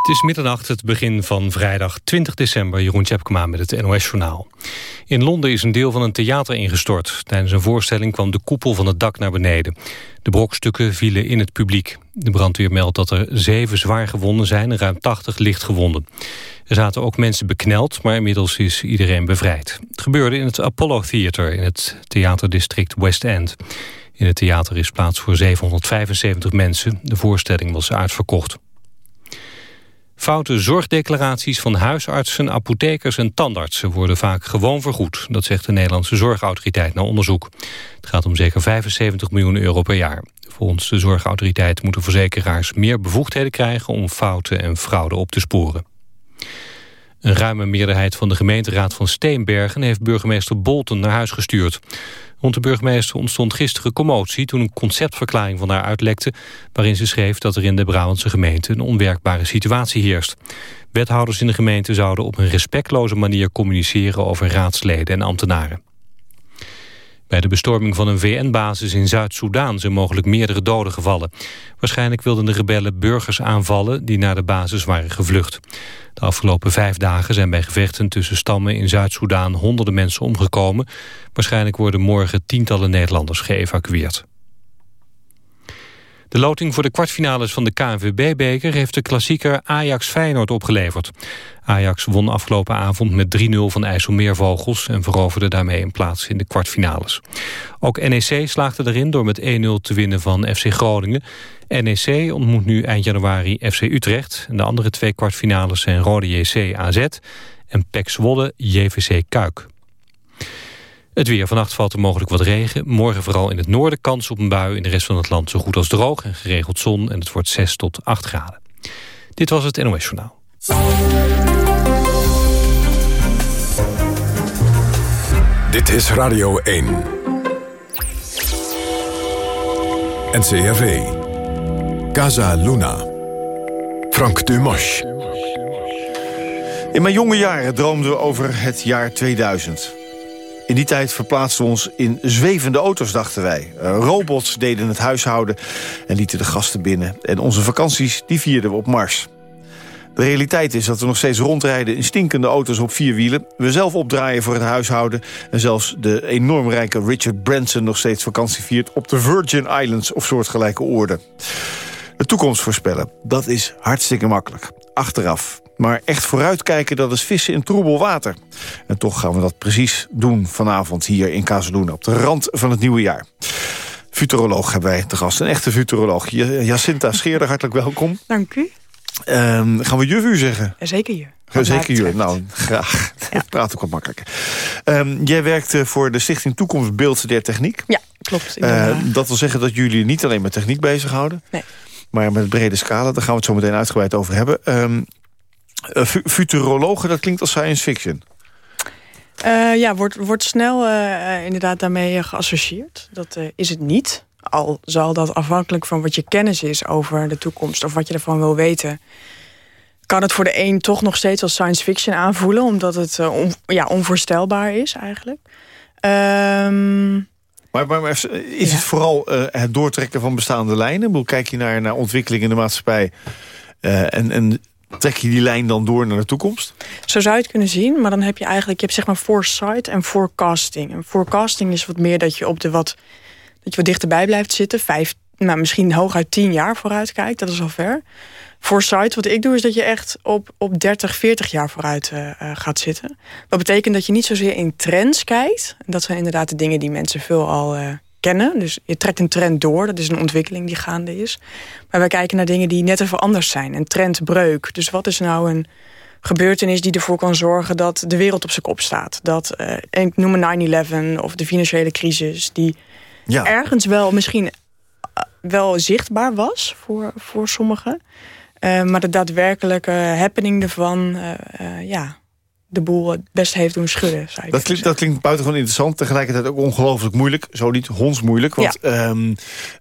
Het is middernacht, het begin van vrijdag 20 december. Jeroen Tjepkema met het NOS-journaal. In Londen is een deel van een theater ingestort. Tijdens een voorstelling kwam de koepel van het dak naar beneden. De brokstukken vielen in het publiek. De brandweer meldt dat er zeven zwaar gewonden zijn en ruim 80 licht gewonden. Er zaten ook mensen bekneld, maar inmiddels is iedereen bevrijd. Het gebeurde in het Apollo Theater in het theaterdistrict West End. In het theater is plaats voor 775 mensen. De voorstelling was uitverkocht. Foute zorgdeclaraties van huisartsen, apothekers en tandartsen worden vaak gewoon vergoed. Dat zegt de Nederlandse Zorgautoriteit na onderzoek. Het gaat om zeker 75 miljoen euro per jaar. Volgens de Zorgautoriteit moeten verzekeraars meer bevoegdheden krijgen om fouten en fraude op te sporen. Een ruime meerderheid van de gemeenteraad van Steenbergen heeft burgemeester Bolten naar huis gestuurd. Rond de burgemeester ontstond gisteren commotie toen een conceptverklaring van haar uitlekte... waarin ze schreef dat er in de Brabantse gemeente een onwerkbare situatie heerst. Wethouders in de gemeente zouden op een respectloze manier communiceren over raadsleden en ambtenaren. Bij de bestorming van een VN-basis in Zuid-Soedan zijn mogelijk meerdere doden gevallen. Waarschijnlijk wilden de rebellen burgers aanvallen die naar de basis waren gevlucht. De afgelopen vijf dagen zijn bij gevechten tussen stammen in Zuid-Soedan honderden mensen omgekomen. Waarschijnlijk worden morgen tientallen Nederlanders geëvacueerd. De loting voor de kwartfinales van de KNVB-beker... heeft de klassieker Ajax-Feyenoord opgeleverd. Ajax won afgelopen avond met 3-0 van IJsselmeervogels... en veroverde daarmee een plaats in de kwartfinales. Ook NEC slaagde erin door met 1-0 te winnen van FC Groningen. NEC ontmoet nu eind januari FC Utrecht. De andere twee kwartfinales zijn Rode JC AZ... en PEC Zwolle JVC Kuik. Het weer. Vannacht valt er mogelijk wat regen. Morgen vooral in het noorden kans op een bui. In de rest van het land zo goed als droog en geregeld zon. En het wordt 6 tot 8 graden. Dit was het NOS Journaal. Dit is Radio 1. NCRV. Casa Luna. Frank Dumas. In mijn jonge jaren droomden we over het jaar 2000. In die tijd verplaatsten we ons in zwevende auto's, dachten wij. Uh, robots deden het huishouden en lieten de gasten binnen. En onze vakanties, die vierden we op Mars. De realiteit is dat we nog steeds rondrijden in stinkende auto's op vier wielen. We zelf opdraaien voor het huishouden. En zelfs de enorm rijke Richard Branson nog steeds vakantie viert... op de Virgin Islands of soortgelijke oorden. De toekomst voorspellen, dat is hartstikke makkelijk. Achteraf. Maar echt vooruitkijken, dat is vissen in troebel water. En toch gaan we dat precies doen vanavond hier in Kazeloen... op de rand van het nieuwe jaar. Futuroloog hebben wij te gast, een echte futuroloog. Jacinta Scheerder, hartelijk welkom. Dank u. Um, gaan we juf u zeggen? Zeker je. Zeker je. Nou, graag. Ja. praat ook wat makkelijker. Um, jij werkt voor de Stichting Toekomst Beeld der Techniek. Ja, klopt. Uh, dat wil zeggen dat jullie niet alleen met techniek bezighouden. Nee. Maar met brede scala, daar gaan we het zo meteen uitgebreid over hebben. Um, futurologen, dat klinkt als science fiction. Uh, ja, wordt, wordt snel uh, inderdaad daarmee geassocieerd. Dat is het niet. Al zal dat afhankelijk van wat je kennis is over de toekomst... of wat je ervan wil weten... kan het voor de een toch nog steeds als science fiction aanvoelen... omdat het on, ja, onvoorstelbaar is eigenlijk. Um, maar, maar, maar, is ja. het vooral het doortrekken van bestaande lijnen? Kijk je naar, naar ontwikkeling in de maatschappij... en, en Trek je die lijn dan door naar de toekomst? Zo zou je het kunnen zien, maar dan heb je eigenlijk... je hebt zeg maar foresight en forecasting. En forecasting is wat meer dat je op de wat, dat je wat dichterbij blijft zitten. Vijf, nou, misschien hooguit tien jaar vooruit kijkt, dat is al ver. Foresight, wat ik doe, is dat je echt op, op 30, 40 jaar vooruit uh, gaat zitten. Dat betekent dat je niet zozeer in trends kijkt. Dat zijn inderdaad de dingen die mensen veel al... Uh, kennen. Dus je trekt een trend door. Dat is een ontwikkeling die gaande is. Maar wij kijken naar dingen die net even anders zijn. Een trendbreuk. Dus wat is nou een gebeurtenis die ervoor kan zorgen... dat de wereld op zijn kop staat? Dat, uh, ik noem een 9-11 of de financiële crisis... die ja. ergens wel misschien wel zichtbaar was voor, voor sommigen. Uh, maar de daadwerkelijke happening ervan... Uh, ja, de boel het best heeft doen schudden. dat, klinkt, dat klinkt buitengewoon interessant. Tegelijkertijd ook ongelooflijk moeilijk. Zo niet hondsmoeilijk. Want ja. um,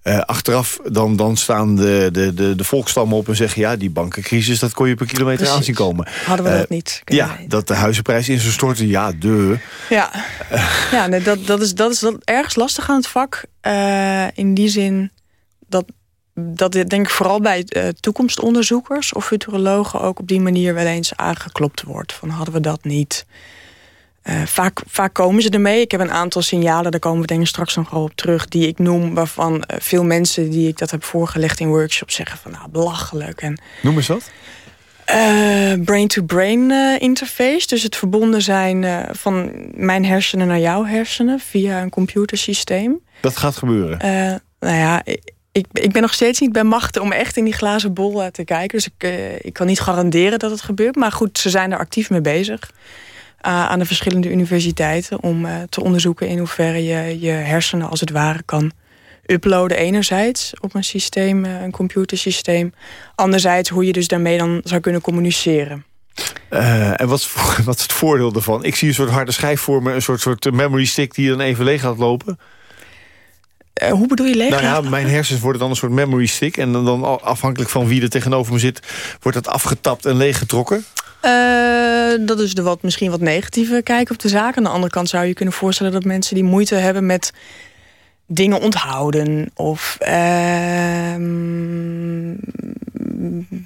uh, achteraf dan, dan staan de, de, de, de volkstammen op en zeggen... ja, die bankencrisis, dat kon je per kilometer aanzien komen. Hadden we uh, dat niet. Ja, dat de huizenprijs in zijn storten. Ja, de. Ja, ja nee, dat, dat, is, dat is ergens lastig aan het vak. Uh, in die zin dat dat denk ik vooral bij uh, toekomstonderzoekers of futurologen ook op die manier wel eens aangeklopt wordt. Van hadden we dat niet? Uh, vaak, vaak komen ze ermee. Ik heb een aantal signalen, daar komen we denk ik straks nog wel op terug, die ik noem, waarvan veel mensen die ik dat heb voorgelegd in workshops zeggen van nou belachelijk. En, noem eens wat? brain-to-brain -brain, interface. Dus het verbonden zijn van mijn hersenen naar jouw hersenen via een computersysteem. Dat gaat gebeuren? nou ja, ik, ik ben nog steeds niet bij machten om echt in die glazen bol te kijken. Dus ik, uh, ik kan niet garanderen dat het gebeurt. Maar goed, ze zijn er actief mee bezig. Uh, aan de verschillende universiteiten. Om te onderzoeken in hoeverre je je hersenen als het ware kan uploaden. Enerzijds op een systeem, een computersysteem. Anderzijds hoe je dus daarmee dan zou kunnen communiceren. En wat is, wat het voordeel daarvan? Ik zie een soort harde schijf voor me. Een soort, soort memory stick die dan even leeg gaat lopen. Uh, hoe bedoel je leeg? Nou ja, mijn hersens worden dan een soort memory stick. En dan, dan afhankelijk van wie er tegenover me zit... wordt dat afgetapt en leeggetrokken? Uh, dat is de wat, misschien wat negatieve kijk op de zaak. Aan de andere kant zou je kunnen voorstellen dat mensen die moeite hebben met dingen onthouden. Of uh,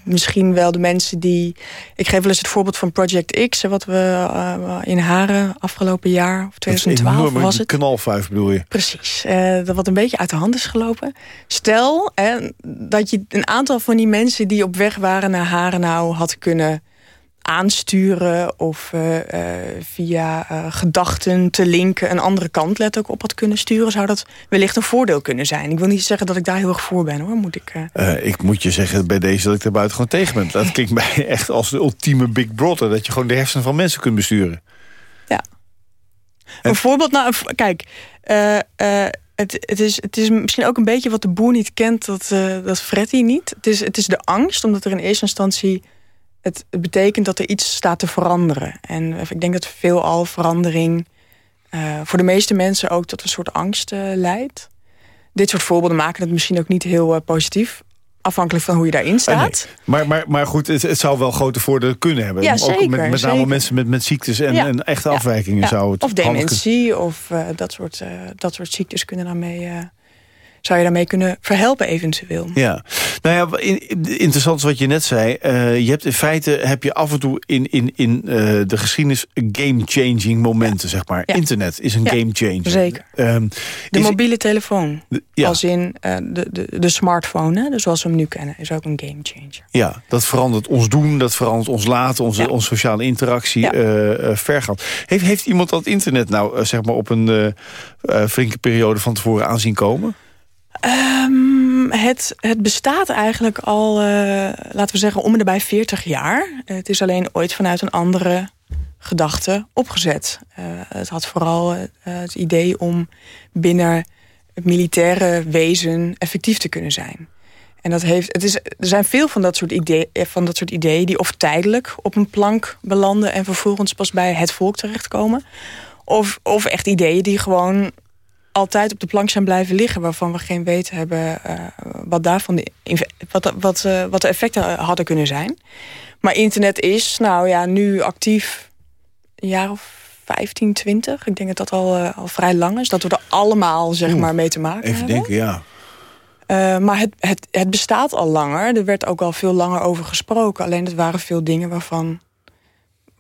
misschien wel de mensen die... Ik geef wel eens het voorbeeld van Project X... wat we uh, in Haren afgelopen jaar, of 2012 was het. knalvuif bedoel je? Precies, uh, dat wat een beetje uit de hand is gelopen. Stel dat je een aantal van die mensen... die op weg waren naar Haren nou had kunnen aansturen of uh, uh, via uh, gedachten te linken een andere kant let ook op had kunnen sturen, zou dat wellicht een voordeel kunnen zijn. Ik wil niet zeggen dat ik daar heel erg voor ben hoor. Moet ik, ik moet je zeggen bij deze dat ik er buiten gewoon tegen ben. Dat klinkt mij echt als de ultieme Big Brother, dat je gewoon de hersenen van mensen kunt besturen. Ja. En... Een voorbeeld, nou, kijk, het, het, is, het is misschien ook een beetje wat de boer niet kent, dat, dat Freddy niet. Het is, het is de angst, omdat er in eerste instantie het, betekent dat er iets staat te veranderen. En ik denk dat veelal verandering uh, voor de meeste mensen ook tot een soort angst uh, leidt. Dit soort voorbeelden maken het misschien ook niet heel uh, positief. Afhankelijk van hoe je daarin staat. Nee. Maar, maar, maar goed, het, het, zou wel grote voordelen kunnen hebben. Ja, zeker, ook met, met name mensen met, met ziektes en, ja. en echte afwijkingen zou het Of dementie of dat, soort, dat soort ziektes kunnen daarmee zou je daarmee kunnen verhelpen eventueel. Ja, nou ja, interessant is wat je net zei. Uh, je hebt in feite heb je af en toe in, in, in uh, de geschiedenis game-changing momenten, ja. zeg maar. Ja. Internet is een ja. game-changer. Zeker. Um, de mobiele telefoon, als in uh, de, de, de smartphone, hè, dus zoals we hem nu kennen, is ook een game-changer. Ja, dat verandert ons doen, dat verandert ons laten, onze, onze sociale interactie vergaat. Heeft, heeft iemand dat internet nou zeg maar op een flinke periode van tevoren aanzien komen? Um, het, het bestaat eigenlijk al, uh, laten we zeggen, om en bij 40 jaar. Het is alleen ooit vanuit een andere gedachte opgezet. Uh, het had vooral het idee om binnen het militaire wezen effectief te kunnen zijn. En dat heeft, het is, er zijn veel van dat, soort ideeën, van dat soort ideeën die of tijdelijk op een plank belanden... en vervolgens pas bij het volk terechtkomen. Of, of echt ideeën die gewoon altijd op de plank zijn blijven liggen... waarvan we geen weten hebben uh, wat, daarvan de, wat, wat, uh, wat de effecten hadden kunnen zijn. Maar internet is nou ja, nu actief een jaar of 15, 20. Ik denk dat dat al, uh, al vrij lang is. Dat we er allemaal zeg maar, mee te maken even hebben. denken, ja. Maar het, het, het bestaat al langer. Er werd ook al veel langer over gesproken. Alleen het waren veel dingen waarvan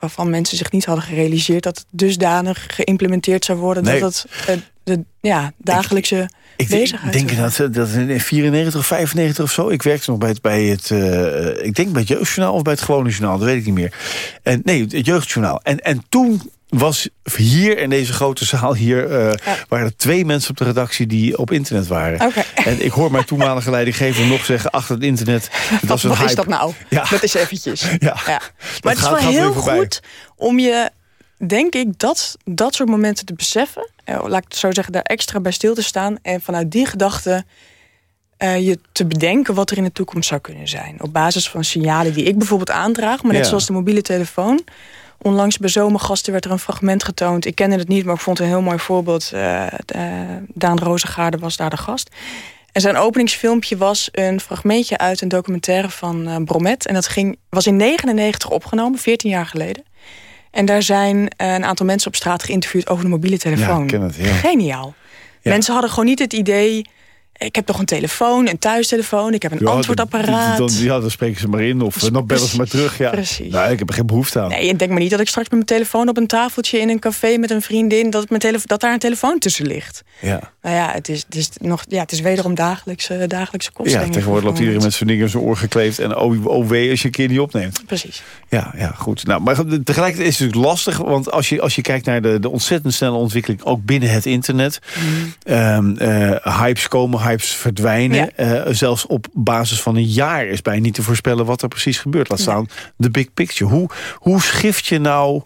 waarvan mensen zich niet hadden gerealiseerd... dat het dusdanig geïmplementeerd zou worden... Nee. dat het uh, de ja, dagelijkse Ik bezigheid denk dat, dat in 94 of 95 of zo... ik werkte nog bij het, bij het uh, ik denk bij het Jeugdjournaal of bij het Gewone Journaal... dat weet ik niet meer. En, nee, het Jeugdjournaal. En, en toen was hier in deze grote zaal hier... Uh, ja. waren er twee mensen op de redactie die op internet waren. Okay. En ik hoor mijn toenmalige leidinggever nog zeggen... achter het internet, dat was een Wat hype. is dat nou? Ja. Dat is eventjes. Ja. ja. Maar het is wel heel goed om je, denk ik, dat, dat soort momenten te beseffen. Eh, laat ik het zo zeggen, daar extra bij stil te staan. En vanuit die gedachte eh, je te bedenken wat er in de toekomst zou kunnen zijn. Op basis van signalen die ik bijvoorbeeld aandraag. Maar net zoals de mobiele telefoon. Onlangs bij Zomergasten werd er een fragment getoond. Ik kende het niet, maar ik vond het een heel mooi voorbeeld. Eh, Daan Rozengaarde was daar de gast. En zijn openingsfilmpje was een fragmentje uit een documentaire van eh, Bromet. En dat ging, was in 99 opgenomen, 14 jaar geleden. En daar zijn eh, een aantal mensen op straat geïnterviewd over de mobiele telefoon. Ja, ik ken het, ja. Geniaal. Ja. Mensen hadden gewoon niet het idee... ik heb toch een telefoon, een thuistelefoon, ik heb een antwoordapparaat. Dan, ja, dan spreken ze maar in of dan bellen ze maar terug. Ja. Precies. Nou, ik heb er geen behoefte aan. Nee, en denk maar niet dat ik straks met mijn telefoon op een tafeltje in een café met een vriendin, dat, mijn dat daar een telefoon tussen ligt. Ja. Nou ja, het is, het is, nog, ja, het is wederom dagelijkse, dagelijkse kosten. Ja, tegenwoordig loopt iedereen met zijn dingen in zijn oor gekleefd en OW als je een keer niet opneemt. Precies. Ja, ja goed. Nou, maar tegelijkertijd is het natuurlijk lastig, want als je, als je kijkt naar de, de ontzettend snelle ontwikkeling, ook binnen het internet. Mm. Um, hypes komen, hypes verdwijnen. Uh, zelfs op basis van een jaar is bijna niet te voorspellen wat er precies gebeurt. Laat staan de big picture. Hoe, hoe schift je nou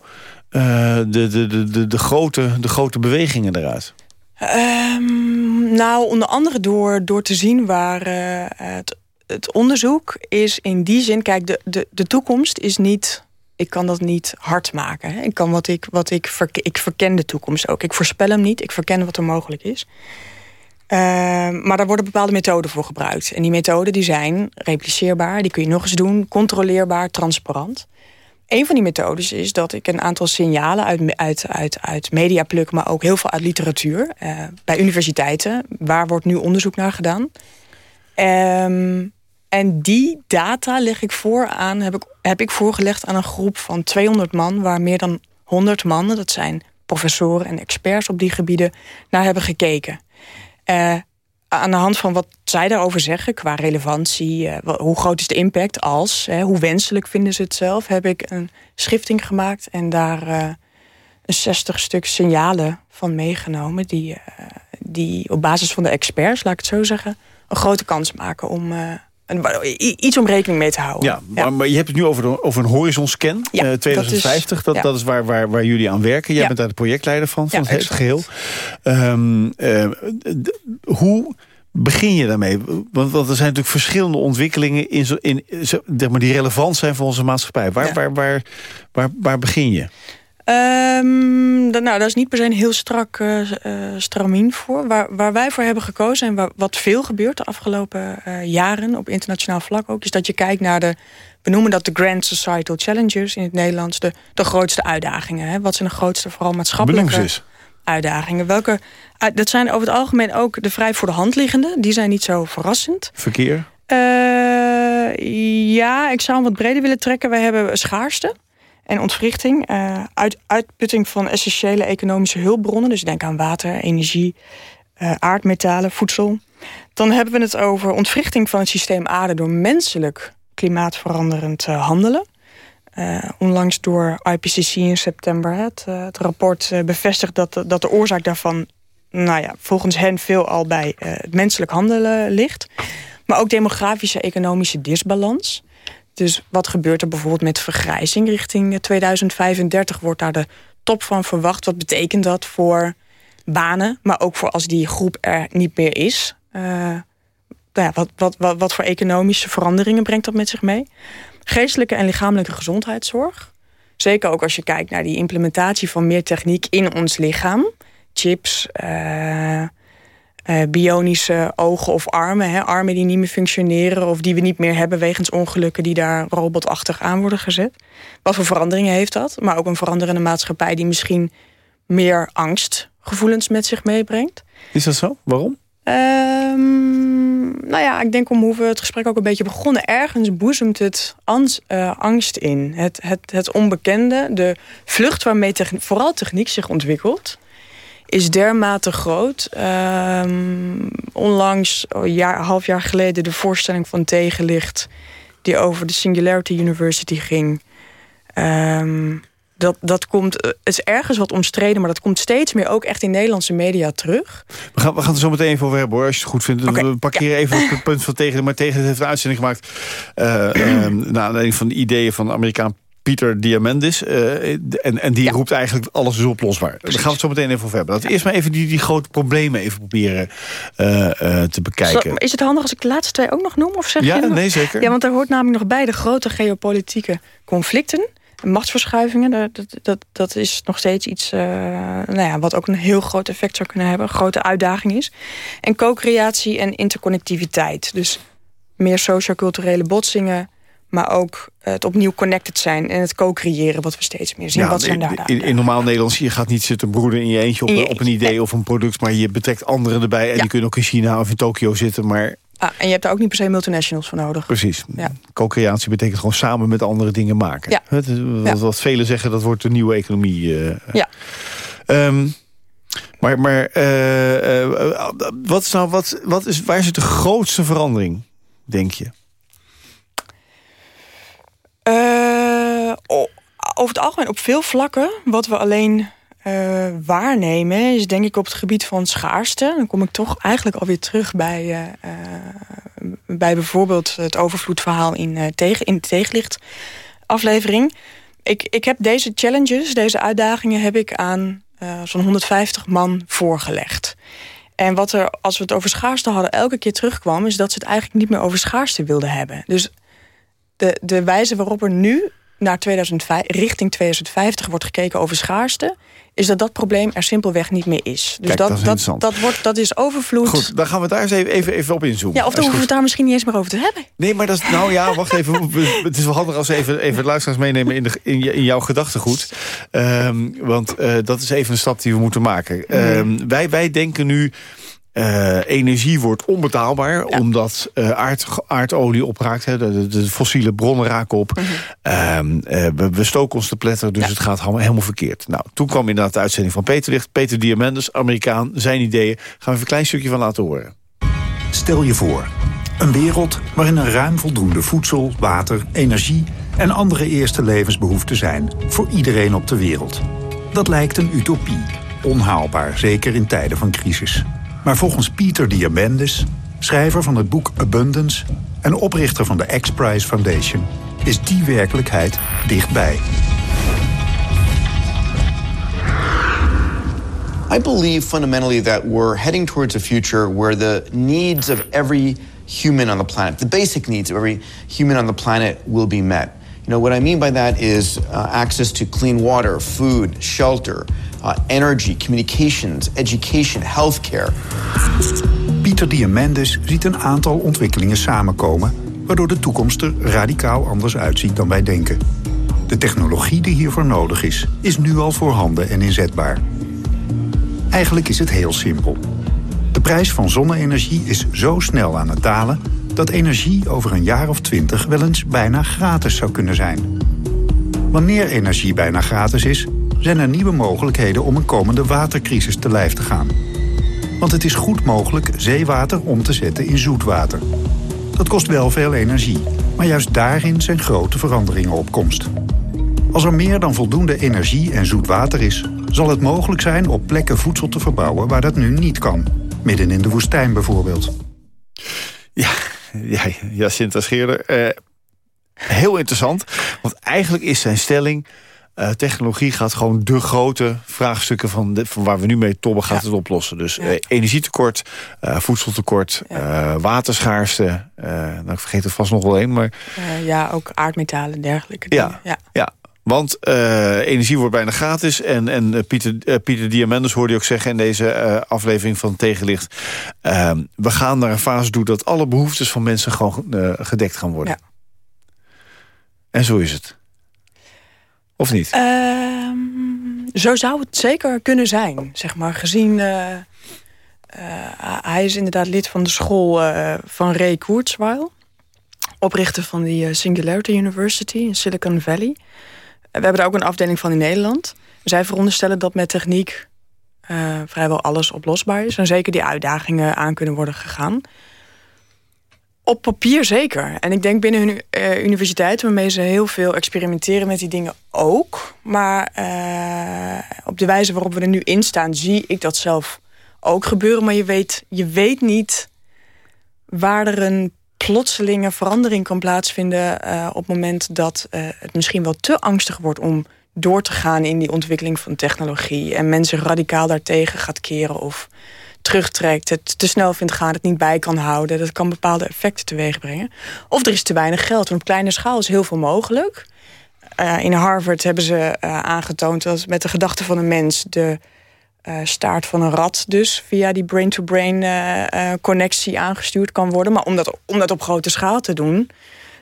uh, de, de, de, de, de, grote, de grote bewegingen eruit? Um, nou, onder andere door, door te zien waar uh, het, het onderzoek is in die zin... Kijk, de, de, de toekomst is niet ik kan dat niet hard maken. Hè. Ik, kan wat ik, wat ik, verken, ik verken de toekomst ook. Ik voorspel hem niet, ik verken wat er mogelijk is. Uh, maar daar worden bepaalde methoden voor gebruikt. En die methoden die zijn repliceerbaar, die kun je nog eens doen... controleerbaar, transparant. Een van die methodes is dat ik een aantal signalen uit, uit, uit, uit media pluk... maar ook heel veel uit literatuur, uh, bij universiteiten. Waar wordt nu onderzoek naar gedaan? Um, en die data leg ik voor aan, heb ik, heb ik voorgelegd aan een groep van 200 man... waar meer dan 100 mannen, dat zijn professoren en experts op die gebieden... naar hebben gekeken. Uh, aan de hand van wat zij daarover zeggen qua relevantie... Uh, hoe groot is de impact als, hoe wenselijk vinden ze het zelf... heb ik een schifting gemaakt en daar een 60 stuk signalen van meegenomen... Die, die op basis van de experts, laat ik het zo zeggen... een grote kans maken om iets om rekening mee te houden. Ja, Maar, je hebt het nu over, over een horizonscan, ja, 2050. Dat is, dat, is waar, waar, waar jullie aan werken. Jij bent daar de projectleider van, van het geheel. Um, uh, hoe begin je daarmee? Want, want, er zijn natuurlijk verschillende ontwikkelingen... In, in, zeg maar, die relevant zijn voor onze maatschappij. Waar, waar, waar, waar, waar begin je? Um, nou, daar is niet per se een heel strak uh, stramien voor. Waar, waar wij voor hebben gekozen en waar, wat veel gebeurt de afgelopen uh, jaren op internationaal vlak ook, is dat je kijkt naar de, we noemen dat de Grand Societal Challenges in het Nederlands, de, de grootste uitdagingen. Hè? Wat zijn de grootste, vooral maatschappelijke uitdagingen? Welke, dat zijn over het algemeen ook de vrij voor de hand liggende. Die zijn niet zo verrassend. Verkeer? ja, ik zou hem wat breder willen trekken. Wij hebben schaarste en ontwrichting. Uh, uit, uitputting van essentiële economische hulpbronnen. Dus denk aan water, energie, uh, aardmetalen, voedsel. Dan hebben we het over ontwrichting van het systeem aarde... door menselijk klimaatveranderend uh, handelen. onlangs door IPCC in september. Het, het rapport bevestigt dat, dat de oorzaak daarvan... Nou ja, volgens hen veelal bij het menselijk handelen ligt. Maar ook demografische economische disbalans... Dus wat gebeurt er bijvoorbeeld met vergrijzing richting 2035? Wordt daar de top van verwacht? Wat betekent dat voor banen? Maar ook voor als die groep er niet meer is. Uh, nou ja, wat, wat, wat, wat voor economische veranderingen brengt dat met zich mee? Geestelijke en lichamelijke gezondheidszorg. Zeker ook als je kijkt naar die implementatie van meer techniek in ons lichaam. Chips, uh, uh, bionische ogen of armen. Hè, armen die niet meer functioneren of die we niet meer hebben... wegens ongelukken die daar robotachtig aan worden gezet. Wat voor veranderingen heeft dat? Maar ook een veranderende maatschappij die misschien meer angstgevoelens met zich meebrengt. Is dat zo? Waarom? Um, nou ja, ik denk om hoe we het gesprek ook een beetje begonnen. Ergens boezemt het angst, uh, angst in. Het, het, het onbekende, de vlucht waarmee vooral techniek zich ontwikkelt is dermate groot. Um, onlangs, een oh, jaar, half jaar geleden, de voorstelling van Tegenlicht... die over de Singularity University ging. Um, dat, dat komt, het is ergens wat omstreden, maar dat komt steeds meer ook echt in Nederlandse media terug. We gaan, we gaan er zo meteen even over hebben hoor, als je het goed vindt. Okay, we parkeren ja. even het punt van tegen, maar tegen heeft een uitzending gemaakt. Uh, uh, naar aanleiding van de ideeën van de Amerikaan Pieter Diamandis. Uh, en, en die roept eigenlijk alles is oplosbaar. Daar gaan we het zo meteen even over hebben. Laten we eerst maar even die, die grote problemen even proberen uh, uh, te bekijken. Is het handig als ik de laatste twee ook nog noem? Of zeg ja, je nee zeker. Ja, want daar hoort namelijk nog bij de grote geopolitieke conflicten. Machtsverschuivingen, dat, dat, dat is nog steeds iets nou ja, wat ook een heel groot effect zou kunnen hebben. Een grote uitdaging is. En co-creatie en interconnectiviteit. Dus meer socioculturele botsingen Maar ook het opnieuw connected zijn en het co-creëren wat we steeds meer zien. wat zijn daar in, in, normaal Nederlands, je gaat niet zitten broeden in je eentje op, op een idee of een product. Maar je betrekt anderen erbij. En die kunnen ook in China of in Tokio zitten. Maar Ah, en je hebt daar ook niet per se multinationals voor nodig. Precies. Ja. Co-creatie betekent gewoon samen met andere dingen maken. Ja. Het, wat, wat velen zeggen, dat wordt de nieuwe economie. Uh, ja. Um, maar maar uh, wat is nou, wat, wat is, waar zit de grootste verandering, denk je? Over het algemeen op veel vlakken. Wat we alleen uh, waarnemen is denk ik op het gebied van schaarste. Dan kom ik toch eigenlijk alweer terug bij, uh, bij bijvoorbeeld het overvloedverhaal in, tegen, in de tegenlicht aflevering. Ik, ik heb deze challenges, deze uitdagingen heb ik aan zo'n 150 man voorgelegd. En wat er, als we het over schaarste hadden, elke keer terugkwam... is dat ze het eigenlijk niet meer over schaarste wilden hebben. Dus de, de wijze waarop er nu naar 2005, richting 2050 wordt gekeken over schaarste is dat dat probleem er simpelweg niet meer is. Dus dat, dat, dat, dat, wordt, dat is overvloed. Goed, dan gaan we daar eens even, even, even op inzoomen. Ja, of dan hoeven we het daar misschien niet eens meer over te hebben. Nee, maar dat is, nou ja, wacht even. het is wel handig als we even, even luisteraars meenemen in, de, in, in jouw gedachtegoed. Um, want uh, dat is even een stap die we moeten maken. Um, wij, wij denken nu uh, energie wordt onbetaalbaar, omdat uh, aard, aardolie opraakt. Hè, de, de, fossiele bronnen raken op. Mm -hmm. uh, we, we, stoken ons te pletter, dus ja. het gaat helemaal verkeerd. Nou, toen kwam inderdaad de uitzending van Peter Licht. Peter Diamandis, Amerikaan, zijn ideeën. Gaan we even een klein stukje van laten horen. Stel je voor, een wereld waarin er ruim voldoende voedsel, water, energie... en andere eerste levensbehoeften zijn voor iedereen op de wereld. Dat lijkt een utopie, onhaalbaar, zeker in tijden van crisis. Maar volgens Peter Diamandis, schrijver van het boek Abundance... en oprichter van de X-Prize Foundation... is die werkelijkheid dichtbij. I believe fundamentally that we're heading towards a future where the needs of every human on the planet, the basic needs of every human on the planet, will be met. You know, what I mean by that is uh, access to clean water, food, shelter, uh, energy, communications, education, healthcare. Pieter Diamandis ziet een aantal ontwikkelingen samenkomen... waardoor de toekomst er radicaal anders uitziet dan wij denken. De technologie die hiervoor nodig is, is nu al voorhanden en inzetbaar. Eigenlijk is het heel simpel. De prijs van zonne-energie is zo snel aan het dalen... dat energie over een jaar of twintig wel eens bijna gratis zou kunnen zijn. Wanneer energie bijna gratis is, zijn er nieuwe mogelijkheden om een komende watercrisis te lijf te gaan. Want het is goed mogelijk zeewater om te zetten in zoetwater. Dat kost wel veel energie, maar juist daarin zijn grote veranderingen op komst. Als er meer dan voldoende energie en zoet water is... zal het mogelijk zijn op plekken voedsel te verbouwen waar dat nu niet kan. Midden in de woestijn bijvoorbeeld. Ja, ja Jacinta Scheerder. Eh, heel interessant, want eigenlijk is zijn stelling... Uh, technologie gaat gewoon de grote vraagstukken van, de, van waar we nu mee tobben, gaat ja. het oplossen. Dus ja. uh, energietekort, uh, voedseltekort, ja. waterschaarste. nou, ik vergeet het vast nog wel één. Maar... ja, ook aardmetalen en dergelijke. Ja, ja. ja. Want energie wordt bijna gratis. En, en Pieter, Pieter Diamandis hoorde je ook zeggen in deze aflevering van Tegenlicht. Ehm, we gaan naar een fase toe dat alle behoeftes van mensen gewoon gedekt gaan worden. En zo is het. Of niet? Uh, zo zou het zeker kunnen zijn, zeg maar. Gezien, uh, uh, hij is inderdaad lid van de school uh, van Ray Kurzweil. Oprichter van die Singularity University in Silicon Valley. we hebben daar ook een afdeling van in Nederland. Zij veronderstellen dat met techniek vrijwel alles oplosbaar is. En zeker die uitdagingen aan kunnen worden gegaan. Op papier zeker. En ik denk binnen hun uh, universiteit... waarmee ze heel veel experimenteren met die dingen ook. Maar uh, op de wijze waarop we er nu in staan... zie ik dat zelf ook gebeuren. Maar je weet, je weet niet waar er een plotselinge verandering kan plaatsvinden... Uh, op het moment dat het misschien wel te angstig wordt... om door te gaan in die ontwikkeling van technologie... en mensen radicaal daartegen gaat keren... of terugtrekt, het te snel vindt gaan, het niet bij kan houden. Dat kan bepaalde effecten teweeg brengen. Of er is te weinig geld, want op kleine schaal is heel veel mogelijk. Uh, in Harvard hebben ze uh, aangetoond dat met de gedachte van een mens... de uh, staart van een rat dus via die brain-to-brain -brain, connectie aangestuurd kan worden. Maar om dat, om dat op grote schaal te doen...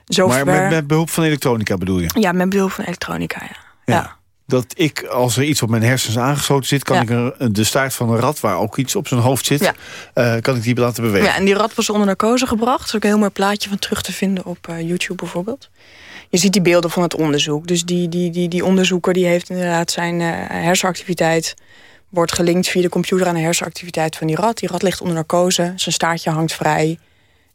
zover... Maar met, met behulp van elektronica bedoel je? Ja, met behulp van elektronica, ja. Ja. ja. Dat ik, als er iets op mijn hersens aangesloten zit... kan Ja. ik er, de staart van een rat, waar ook iets op zijn hoofd zit... Ja. eh, kan ik die laten bewegen. Ja, en die rat was onder narcose gebracht. Er is ook een heel mooi plaatje van terug te vinden op eh, YouTube bijvoorbeeld. Je ziet die beelden van het onderzoek. Dus die, die, die, die onderzoeker die heeft inderdaad zijn eh, hersenactiviteit... wordt gelinkt via de computer aan de hersenactiviteit van die rat. Die rat ligt onder narcose, zijn staartje hangt vrij.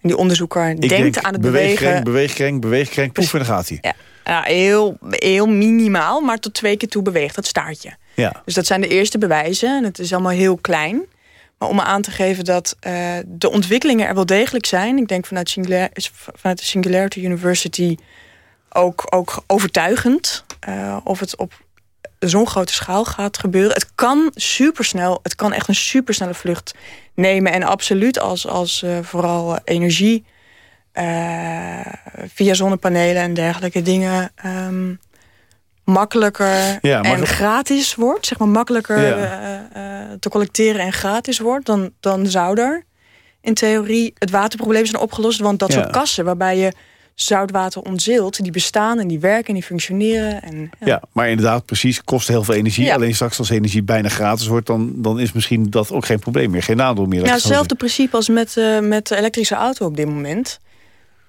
En die onderzoeker ik denkt denk, aan het beweegkrenk, bewegen... beweegkrenk, beweegkrenk, poef en dan gaat hij. Ja, ja, heel, heel minimaal, maar tot twee keer toe beweegt dat staartje. Ja. Dus dat zijn de eerste bewijzen. En het is allemaal heel klein. Maar om aan te geven dat eh, de ontwikkelingen er wel degelijk zijn. Ik denk vanuit, Singular, vanuit de Singularity University ook, ook overtuigend. eh, of het op zo'n grote schaal gaat gebeuren. Het kan supersnel, het kan echt een supersnelle vlucht nemen. En absoluut als, als eh, vooral energie via zonnepanelen en dergelijke dingen... ehm, makkelijker Ja, en gratis wordt, zeg maar makkelijker Ja. eh, eh, te collecteren en gratis wordt, dan, dan zou er in theorie het waterprobleem zijn opgelost. Want dat Ja. soort kassen waarbij je zoutwater ontzeelt, die bestaan en die werken en die functioneren. En, ja. Ja, maar inderdaad, precies, kost heel veel energie. Ja. Alleen straks als energie bijna gratis wordt... Dan, dan is misschien dat ook geen probleem meer, geen nadeel meer. Ja, hetzelfde principe als met, eh, met de elektrische auto op dit moment.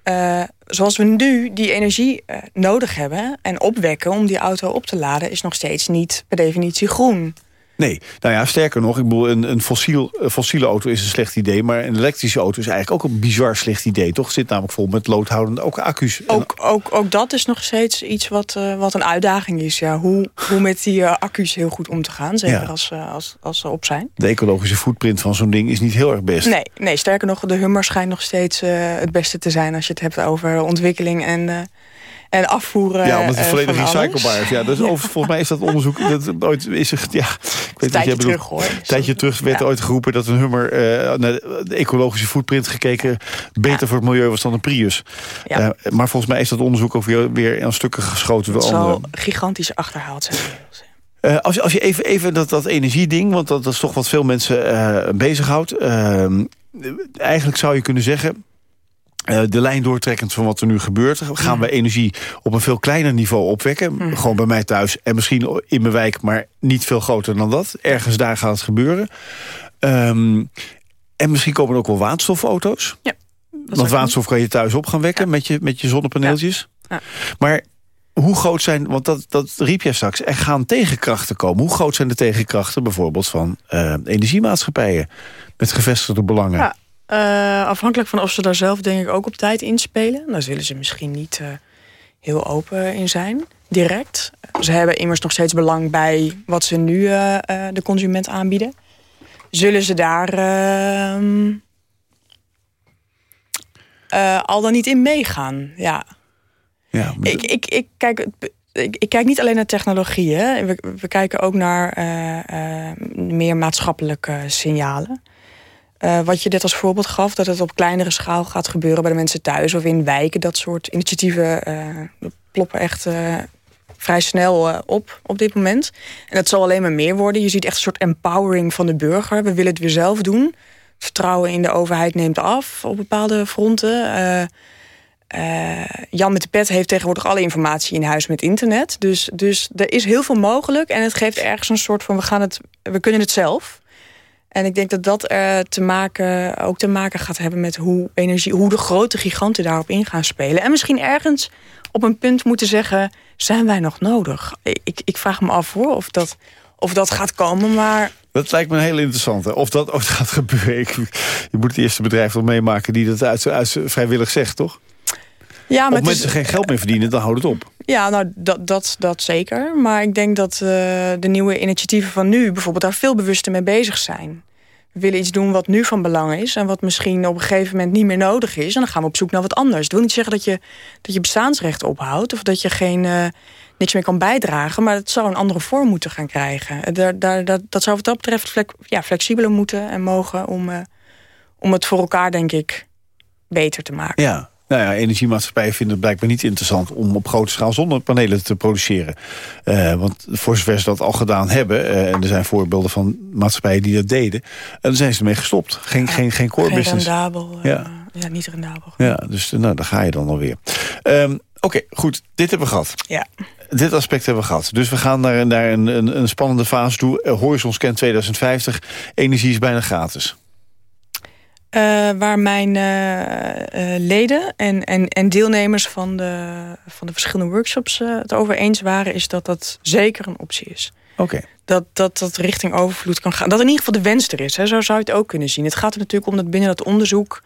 Eh, zoals we nu die energie eh, nodig hebben en opwekken om die auto op te laden, is nog steeds niet per definitie groen. Nee, nou ja, sterker nog, ik bedoel, een, een fossiel, een fossiele auto is een slecht idee... maar een elektrische auto is eigenlijk ook een bizar slecht idee, toch? Zit namelijk vol met loodhoudende, ook accu's. En- Ook, ook, ook dat is nog steeds iets wat, eh, wat een uitdaging is. Ja. Hoe, hoe met die eh, accu's heel goed om te gaan, zeker Ja. als, eh, als, als ze op zijn. De ecologische footprint van zo'n ding is niet heel erg best. Nee, nee, sterker nog, de Hummer schijnt nog steeds het beste te zijn... als je het hebt over ontwikkeling en, en afvoeren Ja, omdat het eh, volledig recyclebaar is. Ja, is over, volgens mij is dat onderzoek... Dat, ooit is er, ja, ik weet tijdje bedoelt. terug, hoor. Een tijdje terug werd Ja. ooit geroepen dat een Hummer... eh, naar de ecologische footprint gekeken... beter voor het milieu was dan een Prius. Ja. Eh, maar volgens mij is dat onderzoek ook weer, weer aan stukken geschoten Het anderen. zal gigantisch achterhaald zijn. Eh, als, je- als je even, even dat, dat energieding, want dat, dat is toch wat veel mensen bezighoudt. Ehm, eigenlijk zou je kunnen zeggen... eh, de lijn doortrekkend van wat er nu gebeurt... gaan we energie op een veel kleiner niveau opwekken. Gewoon bij mij thuis en misschien in mijn wijk... maar niet veel groter dan dat. Ergens daar gaat het gebeuren. Ehm, en misschien komen er ook wel waterstofauto's. Ja, Want waterstof kan je thuis op gaan wekken met, je, met je zonnepaneeltjes. Ja. Maar hoe groot zijn, want dat, dat riep jij straks, er gaan tegenkrachten komen. Hoe groot zijn de tegenkrachten bijvoorbeeld van eh, energiemaatschappijen met gevestigde belangen? Eh, afhankelijk van of ze daar zelf denk ik ook op tijd inspelen. Daar zullen ze misschien niet eh, heel open in zijn, direct. Ze hebben immers nog steeds belang bij wat ze nu eh, de consument aanbieden. Zullen ze daar ehm, eh, al dan niet in meegaan? Ja. Ja, maar Ik, ik, ik, kijk, ik, ik kijk niet alleen naar technologie. Hè. We, we kijken ook naar meer maatschappelijke signalen. Eh, wat je net als voorbeeld gaf, dat het op kleinere schaal gaat gebeuren bij de mensen thuis of in wijken. Dat soort initiatieven eh, ploppen echt eh, vrij snel op op dit moment. En dat zal alleen maar meer worden. Je ziet echt een soort empowering van de burger. We willen het weer zelf doen. Vertrouwen in de overheid neemt af op bepaalde fronten. Jan met de pet heeft tegenwoordig alle informatie in huis met internet. Dus, dus er is heel veel mogelijk. En het geeft ergens een soort van, we, gaan het, we kunnen het zelf. En ik denk dat dat er te maken, ook te maken gaat hebben met hoe, energie, hoe de grote giganten daarop in gaan spelen. En misschien ergens op een punt moeten zeggen, zijn wij nog nodig? Ik, ik vraag me af hoor, of dat, of dat gaat komen, maar... dat lijkt me heel interessante. Of dat ooit gaat gebeuren. Ik, je moet het eerste bedrijf wel meemaken die dat uit, uit vrijwillig zegt, toch? Ja, maar is- mensen geen geld meer verdienen, dan houdt het op. Ja, nou, dat, dat, dat zeker. Maar ik denk dat eh, de nieuwe initiatieven van nu... bijvoorbeeld daar veel bewuster mee bezig zijn. We willen iets doen wat nu van belang is... en wat misschien op een gegeven moment niet meer nodig is. En dan gaan we op zoek naar wat anders. Dat wil niet zeggen dat je, dat je bestaansrecht ophoudt... of dat je geen, eh, niks meer kan bijdragen... maar het zou een andere vorm moeten gaan krijgen. Daar, daar, dat, dat zou wat dat betreft ja, flexibeler moeten en mogen... Om, eh, om het voor elkaar, denk ik, beter te maken. Ja. Nou ja, energiemaatschappijen vinden het blijkbaar niet interessant... om op grote schaal zonnepanelen te produceren. Eh, want voor zover ze dat al gedaan hebben... eh, en er zijn voorbeelden van maatschappijen die dat deden... en dan zijn ze ermee gestopt. Geen, geen, geen core Geen business. rendabel. eh, Ja. ja niet rendabel. Ja, dus nou, daar ga je dan alweer. Um, Oké, goed. Dit hebben we gehad. Ja. Dit aspect hebben we gehad. Dus we gaan naar, naar een, een, een spannende fase toe. Uh, Horizon Scan 2050. Energie is bijna gratis. Uh, waar mijn uh, leden en, en, en deelnemers van de, van de verschillende workshops het over eens waren... is dat dat zeker een optie is. Oké. Dat, dat dat richting overvloed kan gaan. Dat in ieder geval de wens er is. Hè. Zo zou je het ook kunnen zien. Het gaat er natuurlijk om dat binnen dat onderzoek...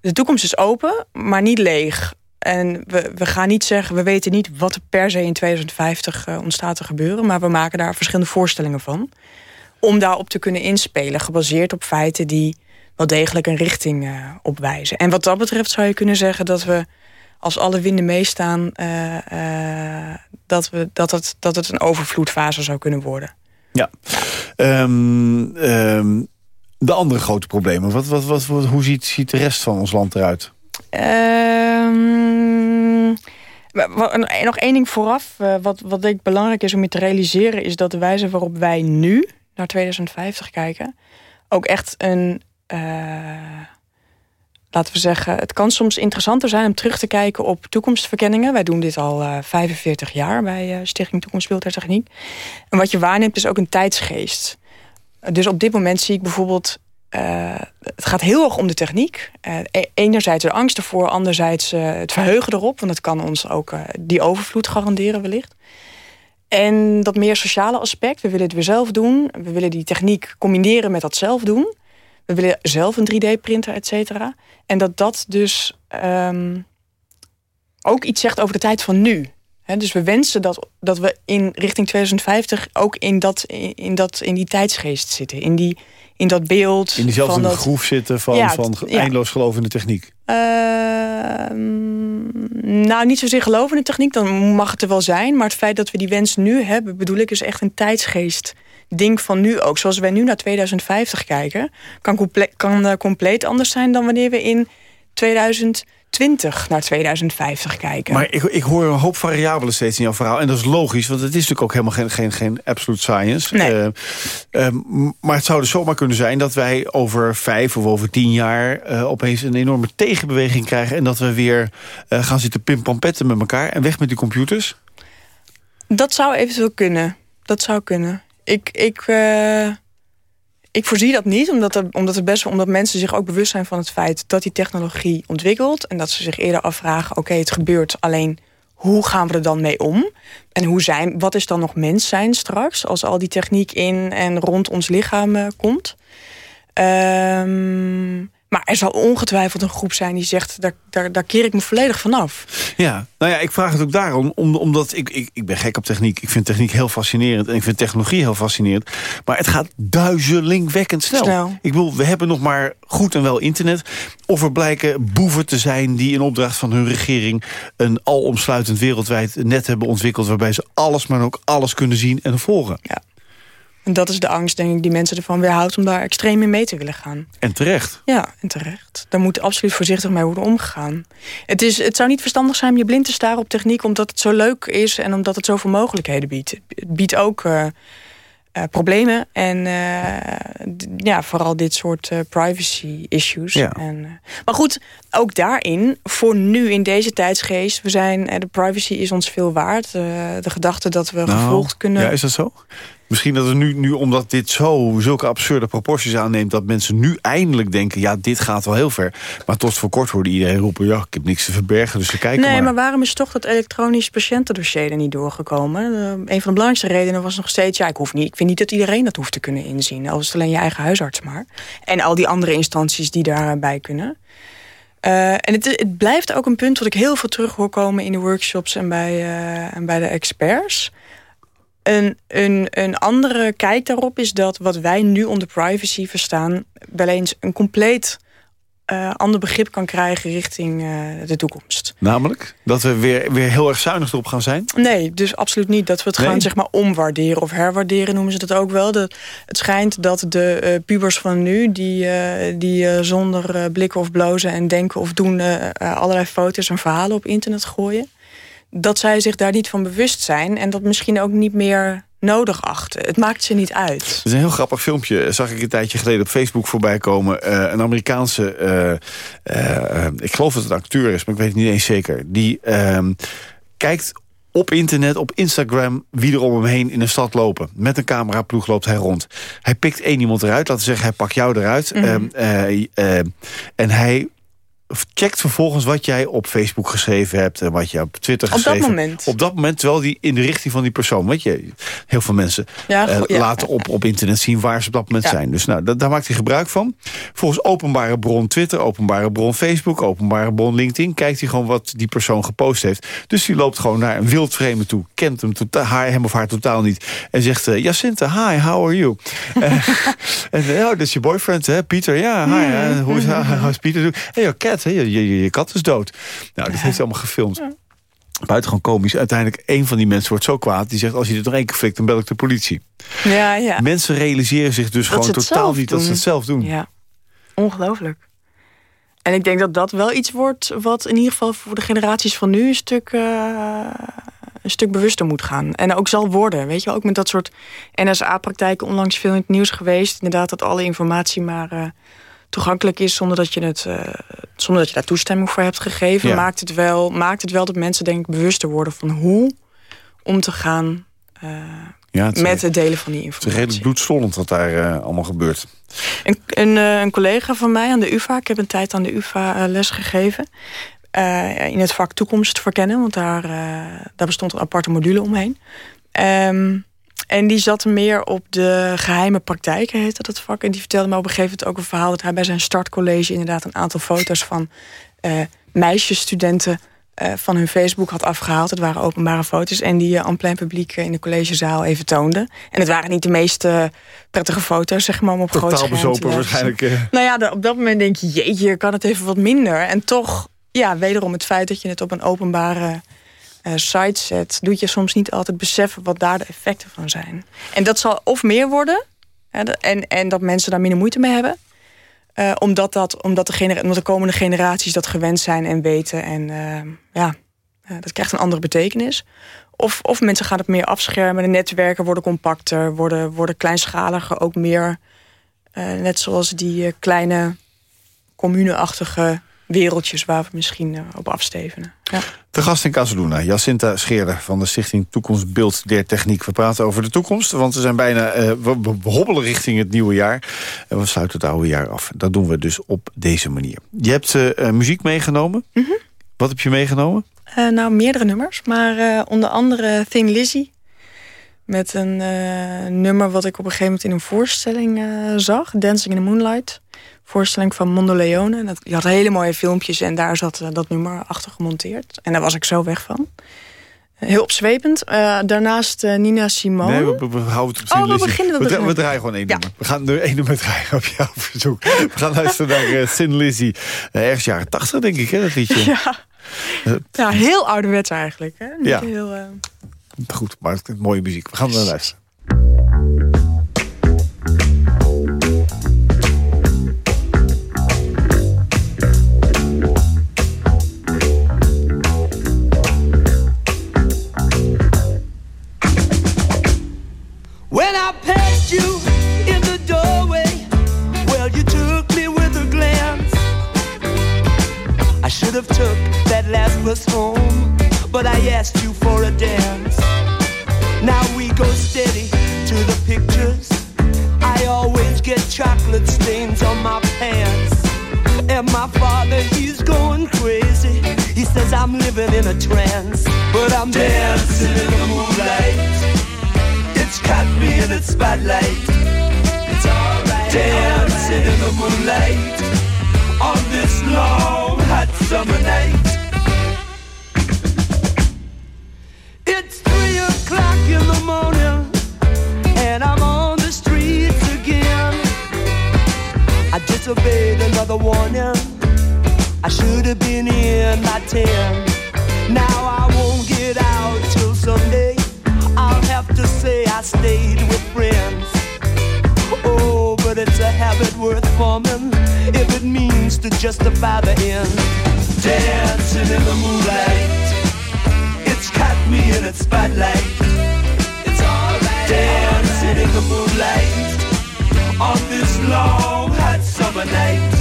de toekomst is open, maar niet leeg. En we, we gaan niet zeggen, we weten niet wat er per se in 2050 uh, ontstaat te gebeuren. Maar we maken daar verschillende voorstellingen van. Om daarop te kunnen inspelen, gebaseerd op feiten die wel degelijk een richting uh, opwijzen. En wat dat betreft zou je kunnen zeggen dat we, als alle winden meestaan, uh, dat, we, dat, het, dat het een overvloedfase zou kunnen worden. Ja. Um, um, de andere grote problemen. Wat, wat, wat, hoe ziet, ziet de rest van ons land eruit? Um, nog één ding vooraf. Wat, wat denk ik belangrijk is om je te realiseren... is dat de wijze waarop wij nu naar 2050 kijken... ook echt een... Uh, laten we zeggen... het kan soms interessanter zijn om terug te kijken op toekomstverkenningen. Wij doen dit al uh, 45 jaar bij Stichting Toekomstbeeld en Techniek. En wat je waarneemt is ook een tijdsgeest. Dus op dit moment zie ik bijvoorbeeld uh, het gaat heel erg om de techniek. Uh, enerzijds de angst ervoor, anderzijds uh, het verheugen erop. Want het kan ons ook die overvloed garanderen wellicht. En dat meer sociale aspect. We willen het weer zelf doen. We willen die techniek combineren met dat zelf doen. We willen zelf een 3D-printer, et cetera. En dat dat dus um, ook iets zegt over de tijd van nu. He, dus we wensen dat, dat we in richting 2050 ook in, dat, in, dat, in die tijdsgeest zitten. In die in dat beeld. In diezelfde van dat... groef zitten van, ja, van eindeloos gelovende techniek. Uh, nou, niet zozeer gelovende techniek, dan mag het er wel zijn. Maar het feit dat we die wens nu hebben, bedoel ik, is echt een tijdsgeest ding van nu ook. Zoals wij nu naar 2050 kijken, kan, comple kan uh, compleet anders zijn dan wanneer we in 2000 20 naar 2050 kijken. Maar ik, ik hoor een hoop variabelen steeds in jouw verhaal. En dat is logisch, want het is natuurlijk ook helemaal geen, geen, geen absolute science. Nee. Uh, uh, maar het zou dus zomaar kunnen zijn dat wij over vijf of over tien jaar... Uh, opeens een enorme tegenbeweging krijgen... en dat we weer gaan zitten pimpampetten met elkaar... en weg met die computers? Dat zou eventueel kunnen. Dat zou kunnen. Ik... ik ik voorzie dat niet, omdat, er, omdat, er best, omdat mensen zich ook bewust zijn van het feit dat die technologie ontwikkelt. En dat ze zich eerder afvragen, oké, het gebeurt alleen, hoe gaan we er dan mee om? En hoe zijn, wat is dan nog mens zijn straks, als al die techniek in en rond ons lichaam uh, komt? Um, maar er zal ongetwijfeld een groep zijn die zegt... daar, daar, daar keer ik me volledig vanaf. Ja, nou ja, ik vraag het ook daarom. omdat ik, ik, ik ben gek op techniek. Ik vind techniek heel fascinerend. En ik vind technologie heel fascinerend. Maar het gaat duizelingwekkend snel. snel. Ik bedoel, we hebben nog maar goed en wel internet. Of er blijken boeven te zijn die in opdracht van hun regering... een alomsluitend wereldwijd net hebben ontwikkeld... waarbij ze alles, maar ook alles kunnen zien en volgen. Ja. En dat is de angst, denk ik, die mensen ervan weerhoudt... om daar extreem in mee te willen gaan. En terecht. Ja, en terecht. Daar moet absoluut voorzichtig mee worden omgegaan. Het, is, het zou niet verstandig zijn om je blind te staren op techniek... omdat het zo leuk is en omdat het zoveel mogelijkheden biedt. Het biedt ook uh, uh, problemen en uh, ja, vooral dit soort privacy issues. Ja. En, maar goed, ook daarin, voor nu in deze tijdsgeest... we zijn, de privacy is ons veel waard. de gedachte dat we nou, gevolgd kunnen... Ja, is dat zo? Misschien dat er nu, nu, omdat dit zo zulke absurde proporties aanneemt... dat mensen nu eindelijk denken, ja, dit gaat wel heel ver. Maar tot voor kort hoorde iedereen roepen... ja, ik heb niks te verbergen, dus ze kijken nee, maar. maar waarom is toch dat elektronisch patiëntendossier er niet doorgekomen? Uh, een van de belangrijkste redenen was nog steeds... ja, ik, hoef niet, ik vind niet dat iedereen dat hoeft te kunnen inzien. Al is het alleen je eigen huisarts maar. En al die andere instanties die daarbij kunnen. Uh, en het, het, blijft ook een punt wat ik heel veel terug hoor komen... in de workshops en bij, uh, en bij de experts... Een, een, een andere kijk daarop is dat wat wij nu onder privacy verstaan... wel eens een compleet uh, ander begrip kan krijgen richting uh, de toekomst. Namelijk? Dat we weer, weer heel erg zuinig erop gaan zijn? Nee, dus absoluut niet. Dat we het nee. gaan zeg maar omwaarderen of herwaarderen noemen ze dat ook wel. Het schijnt dat de uh, pubers van nu, die, die zonder blikken of blozen en denken of doen... allerlei foto's en verhalen op internet gooien dat zij zich daar niet van bewust zijn. En dat misschien ook niet meer nodig achten. Het maakt ze niet uit. Het is een heel grappig filmpje. Zag ik een tijdje geleden op Facebook voorbij komen. Uh, een Amerikaanse, uh, ik geloof dat het een acteur is, maar ik weet het niet eens zeker. Die ehm, kijkt op internet, op Instagram, wie er om hem heen in een stad lopen. Met een cameraploeg loopt hij rond. Hij pikt één iemand eruit, laten we zeggen, hij pakt jou eruit. Mm en hij checkt vervolgens wat jij op Facebook geschreven hebt... en wat je op Twitter geschreven hebt. Op dat moment? Op dat moment, terwijl die in de richting van die persoon... weet je, heel veel mensen eh, laten op, op internet zien waar ze op dat moment zijn. Dus nou, daar maakt hij gebruik van. Volgens openbare bron Twitter, openbare bron Facebook... openbare bron LinkedIn, kijkt hij gewoon wat die persoon gepost heeft. Dus die loopt gewoon naar een wildvreemde toe... kent hem, totaal, haar, hem of haar totaal niet... en zegt, uh, Jacinta, hi, how are you? uh, en oh, dat is je boyfriend, hè, Pieter? Ja, hi, hoe is, how is Pieter? Hey, je, je, je kat is dood. Nou, dat heeft allemaal gefilmd. Buitengewoon komisch. Uiteindelijk, een van die mensen wordt zo kwaad. Die zegt, als je dit nog één keer flikt, dan bel ik de politie. Ja, ja. Mensen realiseren zich dus gewoon totaal niet dat ze het zelf doen. Ja, ongelooflijk. En ik denk dat dat wel iets wordt... wat in ieder geval voor de generaties van nu... een stuk, uh, een stuk bewuster moet gaan. En ook zal worden. Weet je, ook met dat soort NSA-praktijken... onlangs veel in het nieuws geweest. Inderdaad, dat alle informatie maar... Uh, toegankelijk is zonder dat je, het, uh, zonder dat je daar toestemming voor hebt gegeven, maakt, het wel, maakt het wel dat mensen denk ik bewuster worden van hoe om te gaan uh, ja, het met het delen van die informatie. Het is redelijk bloedstollend wat daar uh, allemaal gebeurt. Een, een, een, collega van mij aan de UvA, ik heb een tijd aan de UvA les gegeven, in het vak toekomst verkennen, want daar, daar bestond een aparte module omheen. Um, en die zat meer op de geheime praktijk, heette dat vak. En die vertelde me op een gegeven moment ook een verhaal... dat hij bij zijn startcollege inderdaad een aantal foto's van uh, meisjesstudenten... Uh, van hun Facebook had afgehaald. Het waren openbare foto's. En die uh, aan plein publiek in de collegezaal even toonde. En het waren niet de meest prettige foto's, zeg maar, om op groot scherm bezopen waarschijnlijk. Nou ja, op dat moment denk je, jeetje, kan het even wat minder. En toch, ja, wederom het feit dat je het op een openbare uh, site zet... doet je soms niet altijd beseffen wat daar de effecten van zijn. En dat zal of meer worden... Hè, en, en dat mensen daar minder moeite mee hebben... Uh, omdat, dat, omdat, de de komende generaties dat gewend zijn en weten. En uh, ja, dat krijgt een andere betekenis. Of, of mensen gaan het meer afschermen. De netwerken worden compacter, worden, worden kleinschaliger. Ook meer, net zoals die kleine communeachtige wereldjes waar we misschien uh, op afstevenen. Ja. De gast in Casaluna, Jacinta Scheerder van de Stichting Toekomstbeeld der Techniek. We praten over de toekomst, want we zijn bijna uh, we, hobbelen richting het nieuwe jaar. En we sluiten het oude jaar af. Dat doen we dus op deze manier. Je hebt uh, muziek meegenomen. Mm -hmm. Wat heb je meegenomen? nou, meerdere nummers, maar onder andere Thin Lizzy. Met een nummer wat ik op een gegeven moment in een voorstelling zag. Dancing in the Moonlight voorstelling van Mondo Leone. Dat, die had hele mooie filmpjes en daar zat uh, dat nummer achter gemonteerd. En daar was ik zo weg van. Heel opzwepend. Uh, daarnaast uh, Nina Simone. Nee, we, we, houden het op Oh, we beginnen we, we, draaien gewoon één ja. nummer. We gaan nu één nummer draaien op jouw verzoek. we gaan luisteren naar uh, Sin Lizzy. ergens jaren tachtig, denk ik, hè, dat liedje. Ja, ja heel ouderwets eigenlijk. Hè? Niet ja. Heel, Goed, maar het is mooie muziek. We gaan naar luisteren. Have took that last bus home, but I asked you for a dance. Now we go steady to the pictures. I always get chocolate stains on my pants. And my father, he's going crazy. He says I'm living in a trance, but I'm dancing in spotlight. It's alright. Dancing in the moonlight on this long hot summer night. It's three o'clock in the morning, and I'm on the streets again. I disobeyed another warning. I should have been in by ten. Now I won't get out till Sunday have to say I stayed with friends. Oh, but it's a habit worth forming if it means to justify the end. Dancing in the moonlight, it's caught me in its spotlight. It's alright. Dancing in the moonlight on this long hot summer night.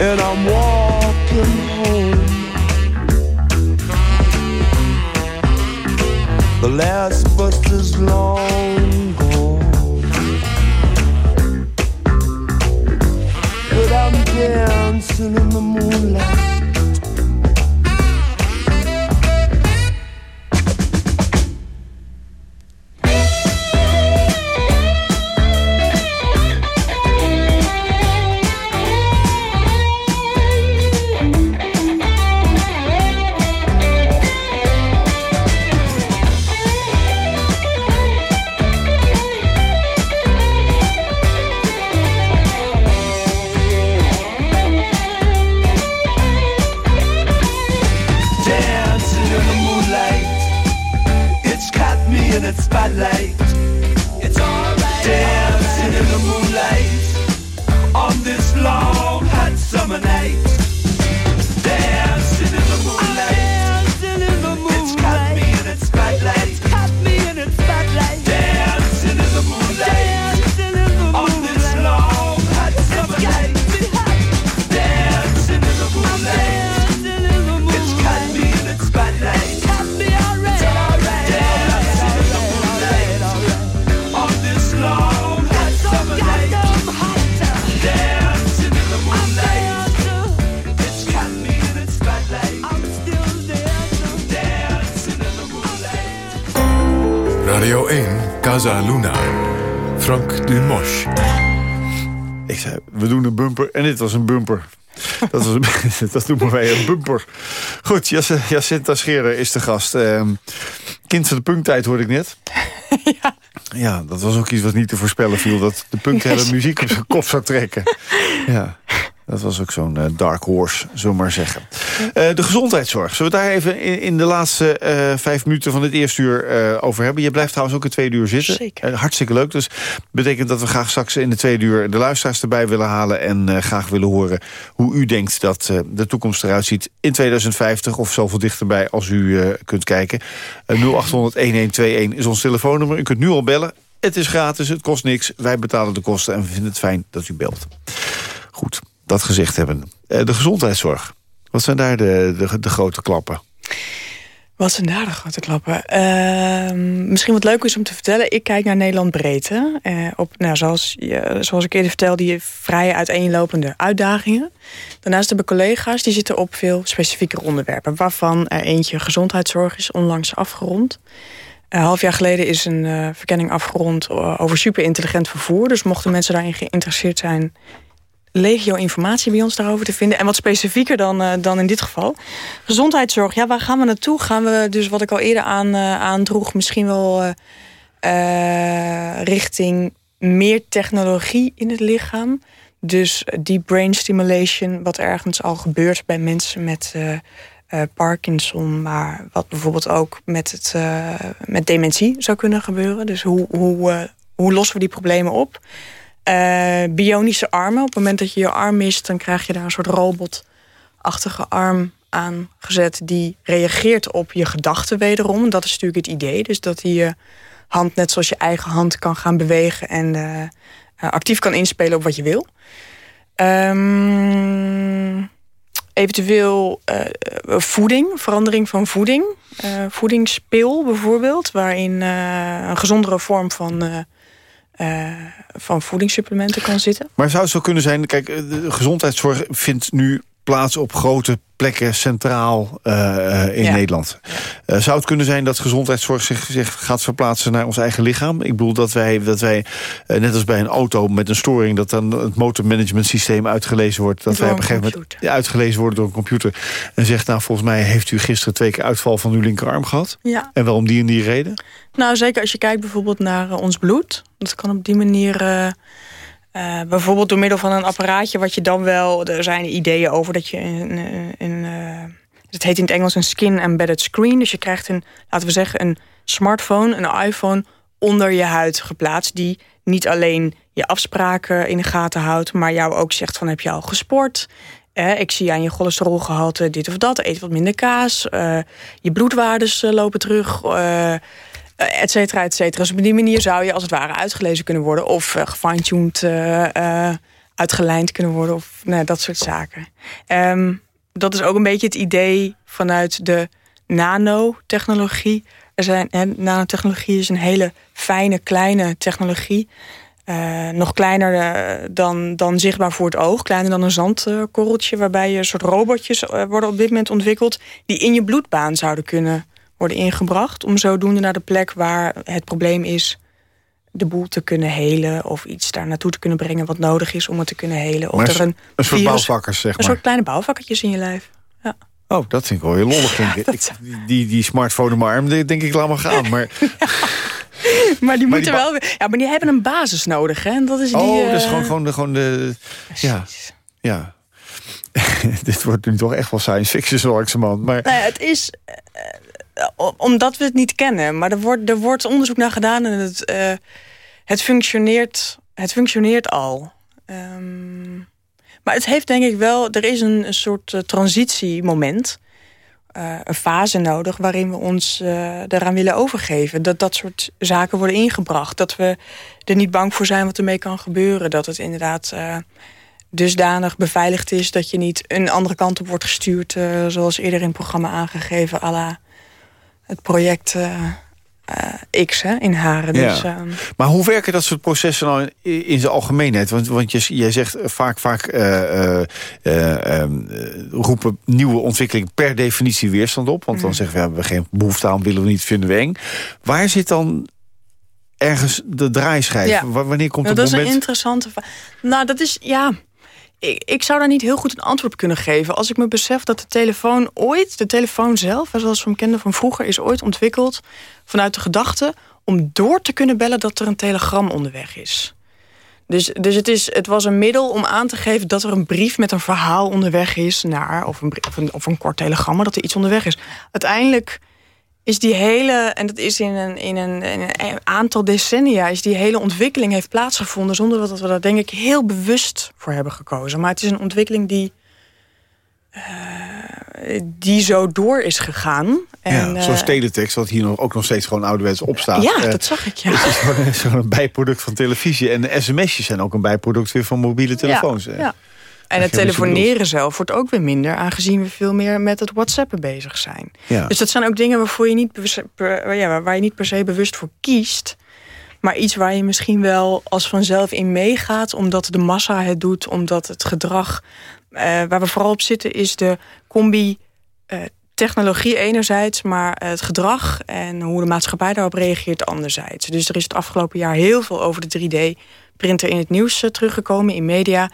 And I'm walking home. The last bus is long gone, but I'm dancing in the moonlight. In the spotlight. Casa Luna. Frank Dumosch. Ik zei, we doen een bumper en dit was een bumper. Dat, was een, dat noemen wij een bumper. Goed, Jacinta Scherer is de gast. Uh, kind van de punktijd hoorde ik net. Ja. Ja, dat was ook iets wat niet te voorspellen viel. Dat de punk hele muziek op zijn kop zou trekken. Ja. Dat was ook zo'n uh, dark horse, zullen maar zeggen. Uh, de gezondheidszorg. Zullen we daar even in, de laatste uh, vijf minuten van het eerste uur over hebben? Je blijft trouwens ook een tweede uur zitten. Zeker. hartstikke leuk. Dus betekent dat we graag straks in de tweede uur... de luisteraars erbij willen halen... en graag willen horen hoe u denkt dat de toekomst eruit ziet... in 2050 of zoveel dichterbij als u kunt kijken. 0800-1121 is ons telefoonnummer. U kunt nu al bellen. Het is gratis, het kost niks. Wij betalen de kosten en we vinden het fijn dat u belt. Goed dat gezegd hebben. Eh, de gezondheidszorg. Wat zijn daar de, de, de grote klappen? Wat zijn daar de grote klappen? Ehm, misschien wat leuk is om te vertellen. Ik kijk naar Nederland breed. Uh, op, nou, zoals, zoals ik eerder vertelde, die vrij uiteenlopende uitdagingen. Daarnaast hebben collega's die zitten op veel specifieke onderwerpen. Waarvan er eentje gezondheidszorg is onlangs afgerond. Een half jaar geleden is een verkenning afgerond over superintelligent vervoer. Dus mochten mensen daarin geïnteresseerd zijn legio informatie bij ons daarover te vinden. En wat specifieker dan, uh, dan in dit geval. Gezondheidszorg, ja, waar gaan we naartoe? Gaan we dus, wat ik al eerder aan, uh, aandroeg... misschien wel uh, richting meer technologie in het lichaam? Dus deep brain stimulation, wat ergens al gebeurt bij mensen met... Parkinson, maar wat bijvoorbeeld ook met, het, met dementie zou kunnen gebeuren. Dus hoe, hoe, hoe lossen we die problemen op? Uh, bionische armen. Op het moment dat je je arm mist, dan krijg je daar een soort robotachtige arm aangezet die reageert op je gedachten wederom. Dat is natuurlijk het idee. Dus dat die je hand net zoals je eigen hand kan gaan bewegen en uh, actief kan inspelen op wat je wil. Um, eventueel voeding, verandering van voeding. Voedingspil bijvoorbeeld, waarin een gezondere vorm van uh, van voedingssupplementen kan zitten. Maar zou zo kunnen zijn, kijk, de gezondheidszorg vindt nu plaats op grote plekken centraal uh, in Nederland. Uh, zou het kunnen zijn dat gezondheidszorg zich, zich, gaat verplaatsen naar ons eigen lichaam? Ik bedoel dat wij, dat wij uh, net als bij een auto met een storing... dat dan het motormanagement systeem uitgelezen wordt. Dat wij op een gegeven moment uitgelezen worden door een computer. En zegt, nou volgens mij heeft u gisteren twee keer uitval van uw linkerarm gehad. Ja. En waarom die en die reden? Nou zeker als je kijkt bijvoorbeeld naar ons bloed. Dat kan op die manier... Uh, bijvoorbeeld door middel van een apparaatje wat je dan wel... Er zijn ideeën over dat je een... een, uh, het heet in het Engels een skin-embedded screen. Dus je krijgt een, laten we zeggen, een smartphone, een iPhone... onder je huid geplaatst. Die niet alleen je afspraken in de gaten houdt... maar jou ook zegt van heb je al gesport... Eh, ik zie aan je cholesterolgehalte dit of dat. Eet wat minder kaas. Je bloedwaardes lopen terug. Eh, et cetera, et cetera. Dus op die manier zou je als het ware uitgelezen kunnen worden... of uh, gefine-tuned uh, uitgelijnd kunnen worden of nou, dat soort zaken. Ehm, dat is ook een beetje het idee vanuit de nanotechnologie. Er zijn, hè, nanotechnologie is een hele fijne, kleine technologie. Nog kleiner dan, dan zichtbaar voor het oog. Kleiner dan een zandkorreltje. waarbij je een soort robotjes worden op dit moment ontwikkeld. die in je bloedbaan zouden kunnen worden ingebracht. Om zodoende naar de plek waar het probleem is. de boel te kunnen helen. of iets daar naartoe te kunnen brengen wat nodig is om het te kunnen helen. Of er een, een soort bouwvakkers, zeg Een maar. soort kleine bouwvakkertjes in je lijf. Ja. Oh, dat vind ik wel heel lollig. ik. die, die smartphone in mijn arm, denk ik, laat maar gaan. Maar, Maar die moeten die wel. Ja, maar die hebben een basis nodig, hè? En dat is die. oh, eh, dat is gewoon, gewoon de... Gewoon de ja, precies. ja. Dit wordt nu toch echt wel science fiction, zo langzamerhand. Maar Nou ja, het is. eh, eh, omdat we het niet kennen. Maar er wordt, er wordt onderzoek naar gedaan en het, eh, het, functioneert, het functioneert al. Ehm, maar het heeft denk ik wel. Er is een, een soort eh, transitiemoment. eh, een fase nodig waarin we ons eh daaraan willen overgeven. Dat dat soort zaken worden ingebracht. Dat we er niet bang voor zijn wat ermee kan gebeuren. Dat het inderdaad eh, dusdanig beveiligd is... dat je niet een andere kant op wordt gestuurd... eh, zoals eerder in het programma aangegeven... à la het project eh, eh, X hè, in Haren. Ja. Dus, ehm, Maar hoe werken dat soort processen nou in, in zijn algemeenheid? Want, want je, jij zegt eh, vaak, vaak eh, eh, eh, ehm, eh, roepen nieuwe ontwikkelingen per definitie weerstand op. Want dan zeggen we, hebben we geen behoefte aan, willen we niet, vinden we eng. Waar zit dan ergens de draaischijf? Ja. Wa- Wanneer komt Nou, het dat is een moment? interessante vraag. Nou, dat is, ja... Ik, zou daar niet heel goed een antwoord op kunnen geven. Als ik me besef dat de telefoon ooit, de telefoon zelf... zoals we hem kenden van vroeger, is ooit ontwikkeld... vanuit de gedachte om door te kunnen bellen... dat er een telegram onderweg is. Dus, dus het, is, het was een middel om aan te geven dat er een brief met een verhaal onderweg is naar, of een, of een, of een kort telegramma, dat er iets onderweg is. Uiteindelijk is die hele, en dat is in een, in een, in een aantal decennia, is die hele ontwikkeling heeft plaatsgevonden zonder dat we daar denk ik heel bewust voor hebben gekozen. Maar het is een ontwikkeling die, eh, die zo door is gegaan. En, ja, zoals eh, teletext, wat hier nog, ook nog steeds gewoon ouderwets opstaat. Ja, Eh, dat zag ik, ja. Het is gewoon een- zo'n bijproduct van televisie. En de sms'jes zijn ook een bijproduct weer van mobiele telefoons. Ja, eh. ja. En het telefoneren zelf wordt ook weer minder... aangezien we veel meer met het whatsappen bezig zijn. Ja. Dus dat zijn ook dingen waarvoor je niet per, ja, waar je niet per se bewust voor kiest... maar iets waar je misschien wel als vanzelf in meegaat... omdat de massa het doet, omdat het gedrag... eh, waar we vooral op zitten is de combi... eh, technologie enerzijds, maar het gedrag en hoe de maatschappij daarop reageert anderzijds. Dus er is het afgelopen jaar heel veel over de 3D-printer in het nieuws eh, teruggekomen, in media.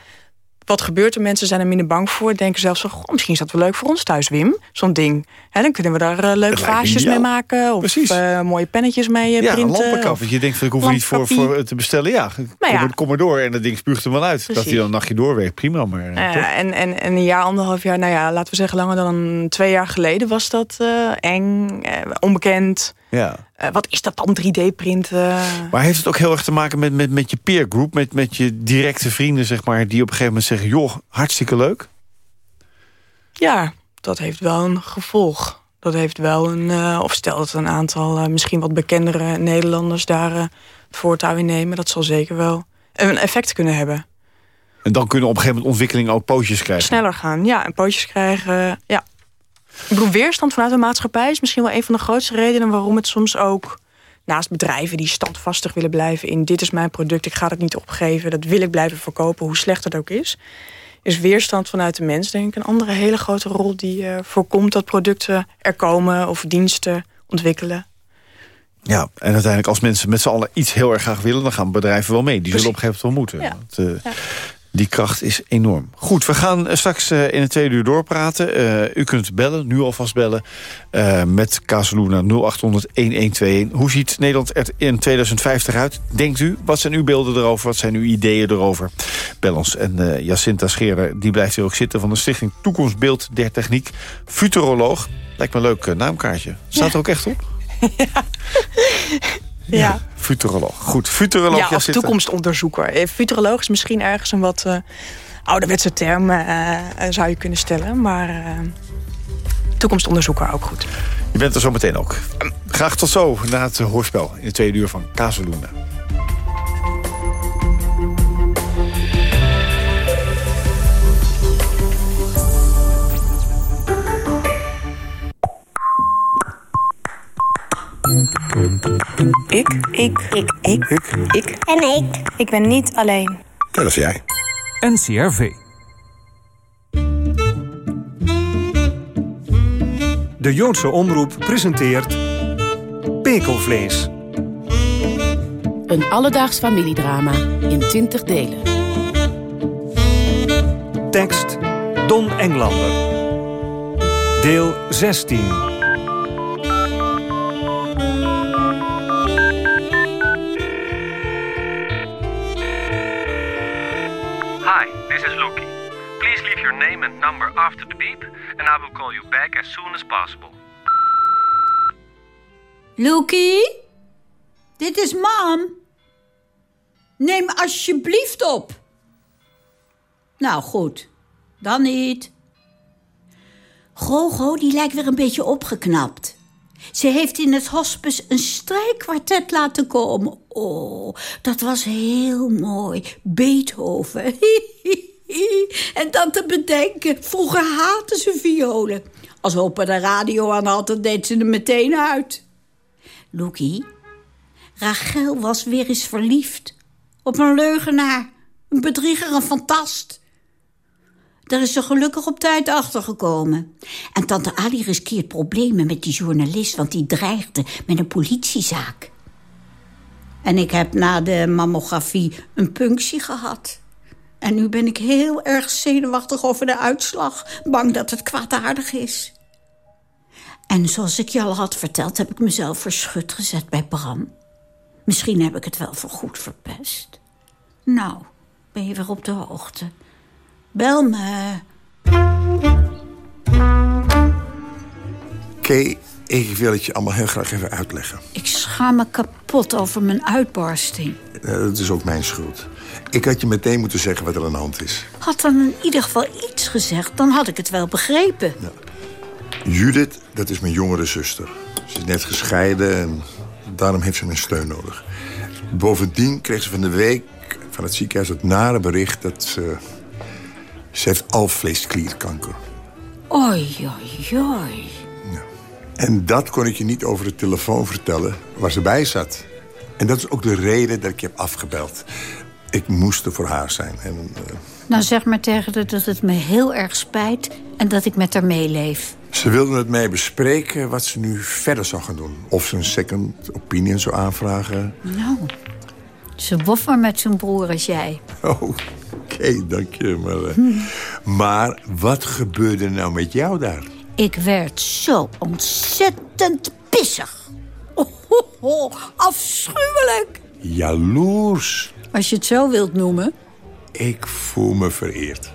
Wat gebeurt er? Mensen zijn er minder bang voor. Denken zelfs van, goh, misschien is dat wel leuk voor ons thuis, Wim. Zo'n ding. Dan kunnen we daar eh, leuke vaasjes mee maken. Of eh, mooie pennetjes mee eh, Ja, printen. lampenkap. Want je denkt, van, ik hoef er niet voor, voor te bestellen. Ja, kom, Nou ja. kom maar door. En dat ding spuugt er wel uit. Dat hij dan een nachtje doorwerkt. Prima, maar ja, en, en, en een jaar, anderhalf jaar, nou ja, laten we zeggen langer dan twee jaar geleden was dat eng, onbekend. Ja. Eh, wat is dat dan, 3D-printen? Maar heeft het ook heel erg te maken met, met, met je peer group? Met, met je directe vrienden, zeg maar, die op een gegeven moment zeggen... joh, hartstikke leuk. Ja, dat heeft wel een gevolg. Dat heeft wel een, eh, of stel dat een aantal eh, misschien wat bekendere Nederlanders daar het voortouw in nemen, dat zal zeker wel een effect kunnen hebben. En dan kunnen op een gegeven moment ontwikkelingen ook pootjes krijgen. Sneller gaan, ja, en pootjes krijgen, ja. Ik bedoel, weerstand vanuit de maatschappij is misschien wel een van de grootste redenen waarom het soms ook naast bedrijven die standvastig willen blijven in dit is mijn product, ik ga het niet opgeven, dat wil ik blijven verkopen, hoe slecht het ook is, is weerstand vanuit de mens denk ik een andere hele grote rol die eh, voorkomt dat producten er komen of diensten ontwikkelen. Ja, en uiteindelijk als mensen met z'n allen iets heel erg graag willen... dan gaan bedrijven wel mee. Die zullen op een gegeven moment wel moeten. Ja. Want, eh, Die kracht is enorm. Goed, we gaan eh, straks eh, in het tweede uur doorpraten. Eh, u kunt bellen, nu alvast bellen, met Casaluna 0800-1121. Hoe ziet Nederland er in 2050 uit, denkt u? Wat zijn uw beelden erover? Wat zijn uw ideeën erover? Bel ons. En Jacinta Scherer, die blijft hier ook zitten... van de Stichting Toekomstbeeld der Techniek. Futuroloog. Lijkt me een leuk naamkaartje. Staat er ook echt op? Ja, Futuroloog. Goed, futuroloog ja of Jacinta. toekomstonderzoeker. Eh, Futuroloog is misschien ergens een wat eh, ouderwetse term, eh, zou je kunnen stellen. Maar eh, toekomstonderzoeker ook goed. Je bent er zo meteen ook. Graag tot zo na het hoorspel in de tweede uur van Casaluna. Ik. Ik. Ik. Ik. Ik. En ik. Ik ben niet alleen. Dat is jij. NCRV. De Joodse Omroep presenteert Pekelvlees. Een alledaags familiedrama in 20 delen. Tekst Don Englander. Deel 16. After the beep, and I will call you back as soon as possible. Loki? Dit is mam. Neem alsjeblieft op. Nou goed, dan niet. Gogo, die lijkt weer een beetje opgeknapt. Ze heeft in het hospice een strijkkwartet laten komen. Oh, dat was heel mooi. Beethoven. en dan te bedenken, vroeger haatte ze violen. Als opa de radio aan had, dan deed ze er meteen uit. Loekie, Rachel was weer eens verliefd. Op een leugenaar, een bedrieger, een fantast. Daar is ze gelukkig op tijd achtergekomen. En tante Ali riskeert problemen met die journalist... want die dreigde met een politiezaak. En ik heb na de mammografie een punctie gehad. En nu ben ik heel erg zenuwachtig over de uitslag. Bang dat het kwaadaardig is. En zoals ik je al had verteld... heb ik mezelf verschut gezet bij Bram. Misschien heb ik het wel voorgoed verpest. Nou, ben je weer op de hoogte... Bel me. Kay, ik wil het je allemaal heel graag even uitleggen. Ik schaam me kapot over mijn uitbarsting. Uh, dat is ook mijn schuld. Ik had je meteen moeten zeggen wat er aan de hand is. Had dan in ieder geval iets gezegd, dan had ik het wel begrepen. Judith, dat is mijn jongere zuster. Ze is net gescheiden en daarom heeft ze mijn steun nodig. Bovendien kreeg ze van de week van het ziekenhuis het nare bericht... dat ze ze heeft alvleesklierkanker. Oei, oei, oei. Ja. En dat kon ik je niet over de telefoon vertellen waar ze bij zat. En dat is ook de reden dat ik je heb afgebeld. Ik moest er voor haar zijn. En, uh... Nou, zeg maar tegen haar dat het me heel erg spijt... en dat ik met haar meeleef. Ze wilde met mij bespreken wat ze nu verder zou gaan doen. Of ze een second opinion zou aanvragen. Nou, ze woft maar met zijn broer als jij. Oh, oké, okay, dank je. Maar, uh, hm. maar wat gebeurde nou met jou daar? Ik werd zo ontzettend pissig. Oh, afschuwelijk. Jaloers. Als je het zo wilt noemen. Ik voel me vereerd.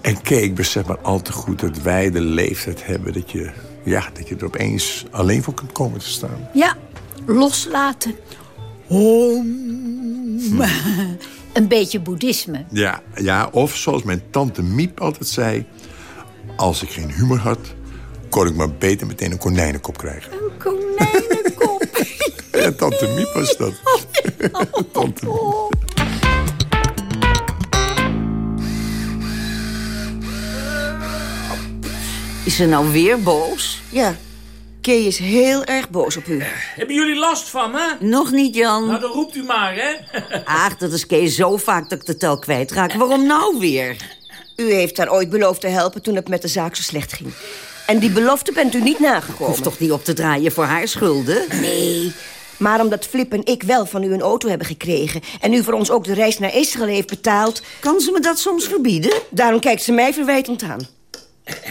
En kijk, besef maar al te goed dat wij de leeftijd hebben... dat je, ja, dat je er opeens alleen voor kunt komen te staan. Ja, loslaten. Om. Hm. Een beetje boeddhisme. Ja, ja, of zoals mijn tante Miep altijd zei... als ik geen humor had, kon ik maar beter meteen een konijnenkop krijgen. Een konijnenkop? ja, tante Miep was dat. tante Miep. Is ze nou weer boos? Ja, Kay is heel erg boos op u. Hebben jullie last van me? Nog niet, Jan. Nou, dan roept u maar, hè. Ach, dat is Kay zo vaak dat ik de tel kwijtraak. Waarom nou weer? U heeft haar ooit beloofd te helpen toen het met de zaak zo slecht ging. En die belofte bent u niet nagekomen. Hoeft toch niet op te draaien voor haar schulden? Nee, maar omdat Flip en ik wel van u een auto hebben gekregen... en u voor ons ook de reis naar Israël heeft betaald... Kan ze me dat soms verbieden? Daarom kijkt ze mij verwijtend aan.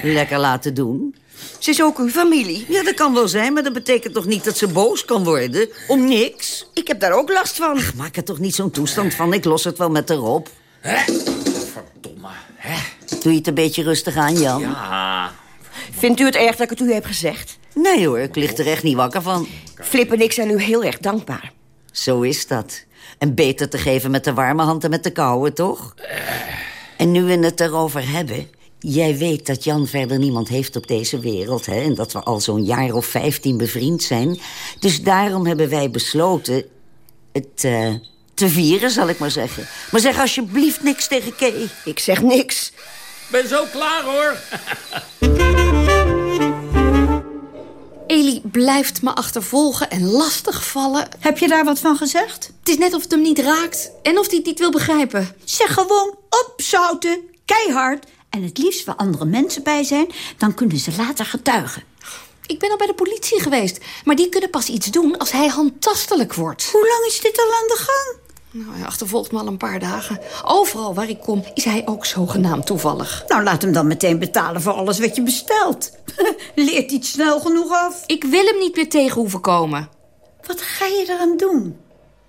Lekker laten doen. Ze is ook uw familie. Ja, dat kan wel zijn, maar dat betekent toch niet dat ze boos kan worden? Om niks? Ik heb daar ook last van. Ach, maak er toch niet zo'n toestand van. Ik los het wel met haar op. Hè? Verdomme, hè? Doe je het een beetje rustig aan, Jan? Ja. Vindt u het erg dat ik het u heb gezegd? Nee hoor, ik lig er echt niet wakker van. Flip en ik zijn u heel erg dankbaar. Zo is dat. En beter te geven met de warme hand dan met de koude, toch? En nu we het erover hebben... Jij weet dat Jan verder niemand heeft op deze wereld, hè? En dat we al zo'n jaar of vijftien bevriend zijn. Dus daarom hebben wij besloten het uh, te vieren, zal ik maar zeggen. Maar zeg alsjeblieft niks tegen Kay. Ik zeg niks. Ben zo klaar, hoor. Eli blijft me achtervolgen en lastigvallen. Heb je daar wat van gezegd? Het is net of het hem niet raakt en of hij het niet wil begrijpen. Zeg gewoon opzouten, keihard. En het liefst waar andere mensen bij zijn, dan kunnen ze later getuigen. Ik ben al bij de politie geweest, maar die kunnen pas iets doen als hij handtastelijk wordt. Hoe lang is dit al aan de gang? Nou, hij achtervolgt me al een paar dagen. Overal waar ik kom is hij ook zogenaamd toevallig. Nou, laat hem dan meteen betalen voor alles wat je bestelt. Leert iets snel genoeg af. Ik wil hem niet meer tegen hoeven komen. Wat ga je eraan doen?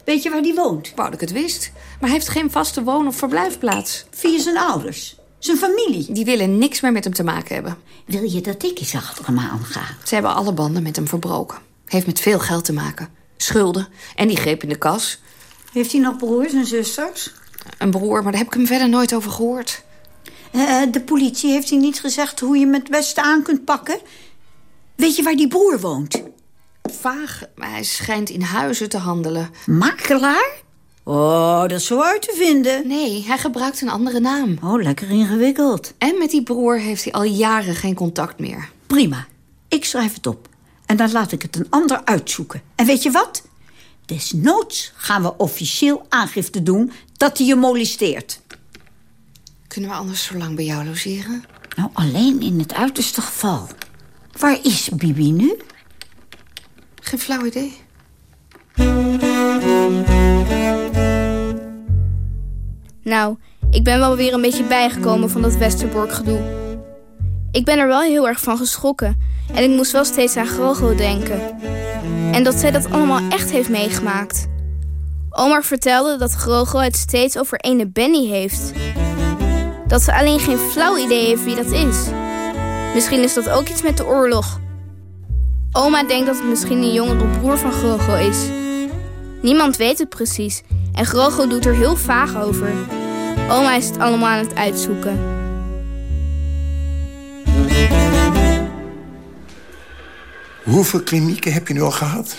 Weet je waar die woont? Wou dat ik het wist. Maar hij heeft geen vaste woon- of verblijfplaats. Via zijn ouders? Zijn familie? Die willen niks meer met hem te maken hebben. Wil je dat ik eens achter hem aanga? Ze hebben alle banden met hem verbroken. Heeft met veel geld te maken. Schulden. En die greep in de kas. Heeft hij nog broers en zusters? Een broer, maar daar heb ik hem verder nooit over gehoord. Uh, de politie heeft hij niet gezegd hoe je hem het beste aan kunt pakken? Weet je waar die broer woont? Vaag, maar hij schijnt in huizen te handelen. Makelaar? Oh, dat is zo uit te vinden. Nee, hij gebruikt een andere naam. Oh, lekker ingewikkeld. En met die broer heeft hij al jaren geen contact meer. Prima. Ik schrijf het op. En dan laat ik het een ander uitzoeken. En weet je wat? Desnoods gaan we officieel aangifte doen dat hij je molesteert. Kunnen we anders zo lang bij jou logeren? Nou, alleen in het uiterste geval. Waar is Bibi nu? Geen flauw idee. Nou, ik ben wel weer een beetje bijgekomen van dat Westerbork gedoe. Ik ben er wel heel erg van geschrokken. En ik moest wel steeds aan Grogo denken. En dat zij dat allemaal echt heeft meegemaakt. Omar vertelde dat Grogo het steeds over ene Benny heeft. Dat ze alleen geen flauw idee heeft wie dat is. Misschien is dat ook iets met de oorlog. Oma denkt dat het misschien een jongere broer van Grogo is. Niemand weet het precies en Grogo doet er heel vaag over. Oma is het allemaal aan het uitzoeken. Hoeveel klinieken heb je nu al gehad?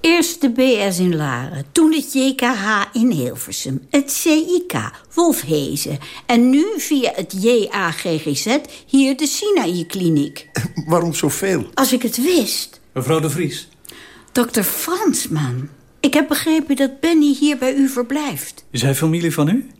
Eerst de BS in Laren, toen het JKH in Hilversum, het CIK, Wolfhezen... en nu via het JAGGZ hier de Sinaï-kliniek. Waarom zoveel? Als ik het wist. Mevrouw de Vries. Dokter Fransman, ik heb begrepen dat Benny hier bij u verblijft. Is hij familie van u?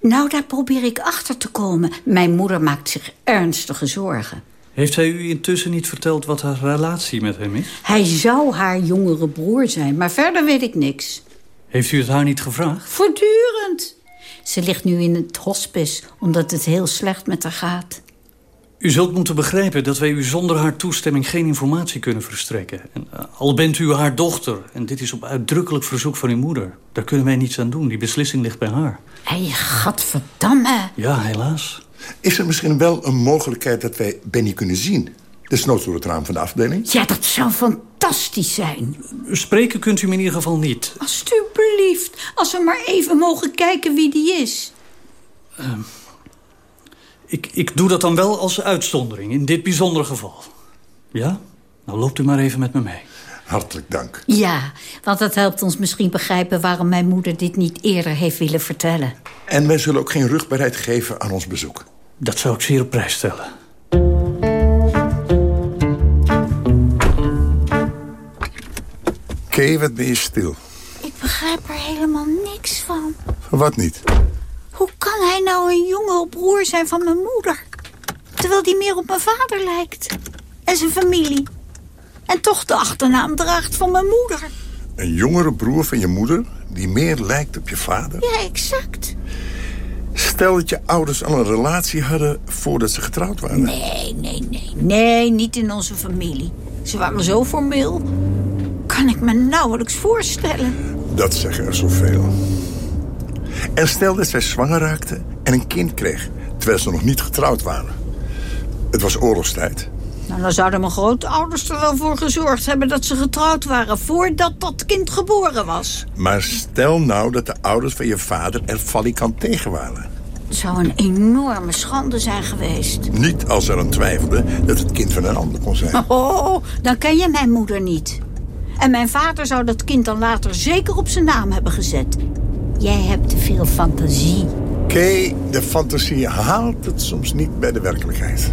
Nou, daar probeer ik achter te komen. Mijn moeder maakt zich ernstige zorgen. Heeft hij u intussen niet verteld wat haar relatie met hem is? Hij zou haar jongere broer zijn, maar verder weet ik niks. Heeft u het haar niet gevraagd? Voortdurend. Ze ligt nu in het hospice, omdat het heel slecht met haar gaat. U zult moeten begrijpen dat wij u zonder haar toestemming geen informatie kunnen verstrekken. En, uh, al bent u haar dochter, en dit is op uitdrukkelijk verzoek van uw moeder. Daar kunnen wij niets aan doen, die beslissing ligt bij haar. Hé, gadverdamme. Ja, helaas. Is er misschien wel een mogelijkheid dat wij Benny kunnen zien? Desnoods door het raam van de afdeling? Ja, dat zou fantastisch zijn. Spreken kunt u me in ieder geval niet. Alsjeblieft, als we maar even mogen kijken wie die is. Uh, ik, ik doe dat dan wel als uitzondering, in dit bijzondere geval. Ja? Nou loopt u maar even met me mee. Hartelijk dank. Ja, want dat helpt ons misschien begrijpen... waarom mijn moeder dit niet eerder heeft willen vertellen. En wij zullen ook geen rugbaarheid geven aan ons bezoek. Dat zou ik zeer op prijs stellen. Kay, wat ben je stil? Ik begrijp er helemaal niks van. Wat niet? Hoe kan hij nou een jongere broer zijn van mijn moeder? Terwijl die meer op mijn vader lijkt. En zijn familie. En toch de achternaam draagt van mijn moeder. Een jongere broer van je moeder die meer lijkt op je vader? Ja, exact. Stel dat je ouders al een relatie hadden voordat ze getrouwd waren. Nee, nee, nee. Nee, niet in onze familie. Ze waren zo formeel. Kan ik me nauwelijks voorstellen. Dat zeggen er zoveel. En stel dat zij zwanger raakte en een kind kreeg... terwijl ze nog niet getrouwd waren. Het was oorlogstijd. Nou, dan zouden mijn grootouders er wel voor gezorgd hebben... dat ze getrouwd waren voordat dat kind geboren was. Maar stel nou dat de ouders van je vader er valikant tegen waren. Het zou een enorme schande zijn geweest. Niet als er aan twijfelde dat het kind van een ander kon zijn. Oh, dan ken je mijn moeder niet. En mijn vader zou dat kind dan later zeker op zijn naam hebben gezet. Jij hebt te veel fantasie. Kay, de fantasie haalt het soms niet bij de werkelijkheid.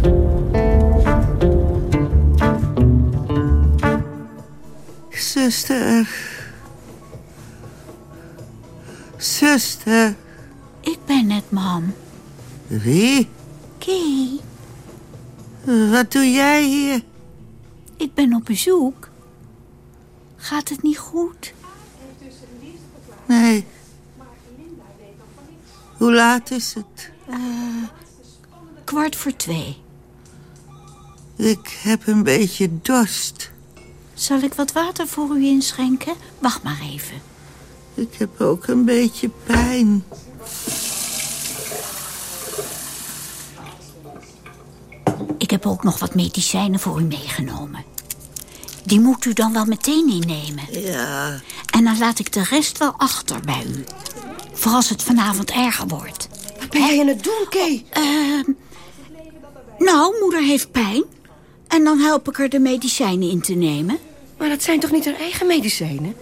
Zuster. Zuster. Ik ben het, mam. Wie? Kay, Wat doe jij hier? ik ben op bezoek. Gaat het niet goed? Nee. Hoe laat is het? Eh, kwart voor twee. Ik heb een beetje dorst. Zal ik wat water voor u inschenken? Wacht maar even. Ik heb ook een beetje pijn. Ik heb ook nog wat medicijnen voor u meegenomen. Die moet u dan wel meteen innemen. Ja. En dan laat ik de rest wel achter bij u. Voor als het vanavond erger wordt. Wat ben jij aan het doen, Kay? Ehm, nou, moeder heeft pijn. En dan help ik haar de medicijnen in te nemen. Maar dat zijn toch niet haar eigen medicijnen?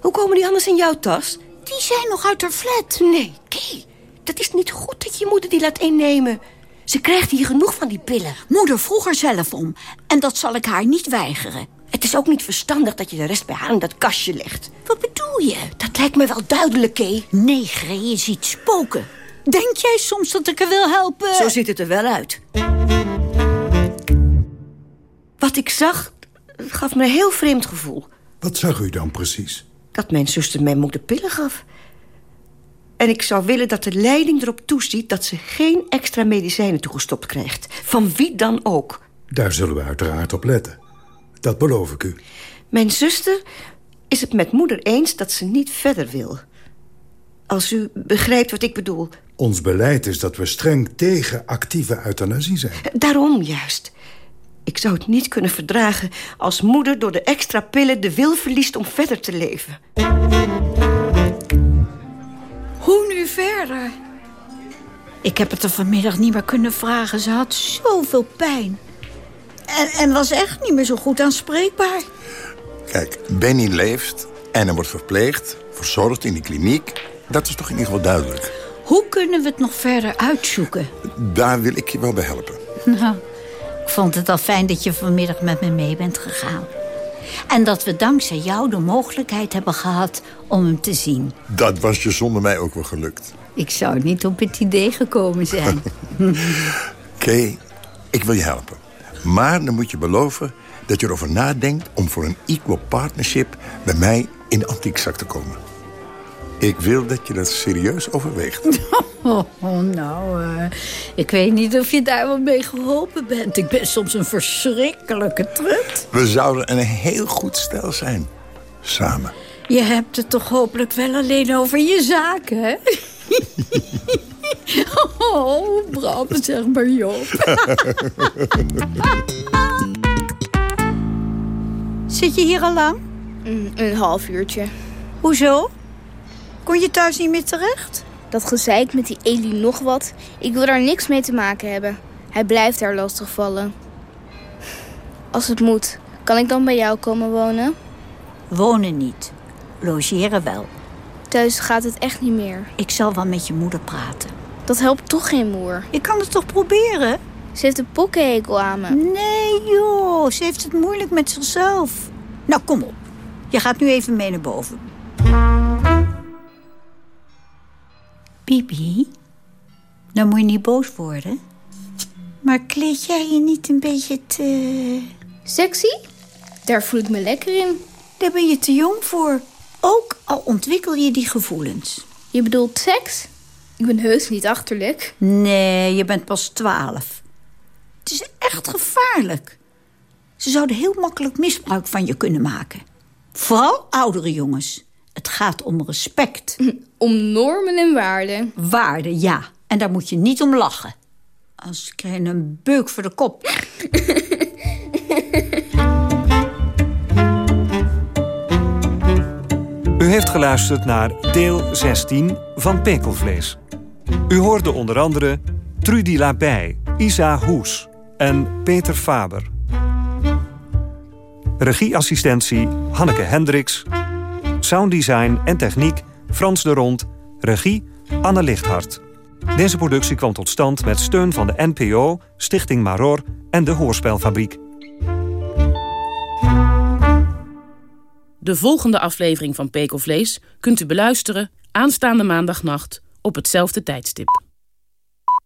Hoe komen die anders in jouw tas? Die zijn nog uit haar flat. Nee, Kay. Dat is niet goed dat je moeder die laat innemen. Ze krijgt hier genoeg van die pillen. Moeder vroeg er zelf om. En dat zal ik haar niet weigeren. Het is ook niet verstandig dat je de rest bij haar in dat kastje legt. Wat bedoel je? Dat lijkt me wel duidelijk, Kay. Nee, Gree, je ziet spoken. Denk jij soms dat ik haar wil helpen? Zo ziet het er wel uit. Wat ik zag, gaf me een heel vreemd gevoel. Wat zag u dan precies? Dat mijn zuster mijn moeder pillen gaf. En ik zou willen dat de leiding erop toeziet... dat ze geen extra medicijnen toegestopt krijgt. Van wie dan ook. Daar zullen we uiteraard op letten. Dat beloof ik u. Mijn zuster is het met moeder eens dat ze niet verder wil. Als u begrijpt wat ik bedoel. Ons beleid is dat we streng tegen actieve euthanasie zijn. Daarom juist. Ik zou het niet kunnen verdragen als moeder door de extra pillen de wil verliest om verder te leven. Hoe nu verder? Ik heb het er vanmiddag niet meer kunnen vragen. Ze had zoveel pijn. En, en was echt niet meer zo goed aanspreekbaar. Kijk, Benny leeft en hij wordt verpleegd, verzorgd in die kliniek. Dat is toch in ieder geval duidelijk. Hoe kunnen we het nog verder uitzoeken? Daar wil ik je wel bij helpen. Nou, ik vond het al fijn dat je vanmiddag met me mee bent gegaan. En dat we dankzij jou de mogelijkheid hebben gehad om hem te zien. Dat was je zonder mij ook wel gelukt. Ik zou niet op het idee gekomen zijn. Kay, ik wil je helpen. Maar dan moet je beloven dat je erover nadenkt... om voor een equal partnership bij mij in de antiekszak te komen. Ik wil dat je dat serieus overweegt. Oh, oh, nou, eh, ik weet niet of je daar wel mee geholpen bent. Ik ben soms een verschrikkelijke trut. We zouden een heel goed stel zijn. Samen. Je hebt het toch hopelijk wel alleen over je zaken, hè? oh, Bram, zeg maar Job. Zit je hier al lang? Mm, een half uurtje. Hoezo? Kon je thuis niet meer terecht? Dat gezeik met die Elie nog wat. Ik wil daar niks mee te maken hebben. Hij blijft daar lastigvallen. Als het moet, kan ik dan bij jou komen wonen? Wonen niet. Logeren wel. Thuis gaat het echt niet meer. Ik zal wel met je moeder praten. Dat helpt toch geen moer? Je kan het toch proberen? Ze heeft een pokkenhekel aan me. Nee joh, ze heeft het moeilijk met zichzelf. Nou, kom op. Je gaat nu even mee naar boven. Bibi, nou moet je niet boos worden. Maar kleed jij je niet een beetje te... Sexy? Daar voel ik me lekker in. Daar ben je te jong voor. Ook al ontwikkel je die gevoelens. Je bedoelt seks? Ik ben heus niet achterlijk. Nee, je bent pas twaalf. Het is echt gevaarlijk. Ze zouden heel makkelijk misbruik van je kunnen maken. Vooral oudere jongens. Het gaat om respect. Om normen en waarden. Waarden, ja. En daar moet je niet om lachen. Als krijg je een beuk voor de kop. U heeft geluisterd naar deel 16 van Pekelvlees. U hoorde onder andere Trudy Labij, Isa Hoes en Peter Faber. Regieassistentie Hanneke Hendricks. Sounddesign en techniek Frans de Rond. Regie Anne Lichthart. Deze productie kwam tot stand met steun van de NPO, Stichting Maror en de Hoorspelfabriek. De volgende aflevering van Pekelvlees kunt u beluisteren aanstaande maandagnacht op hetzelfde tijdstip.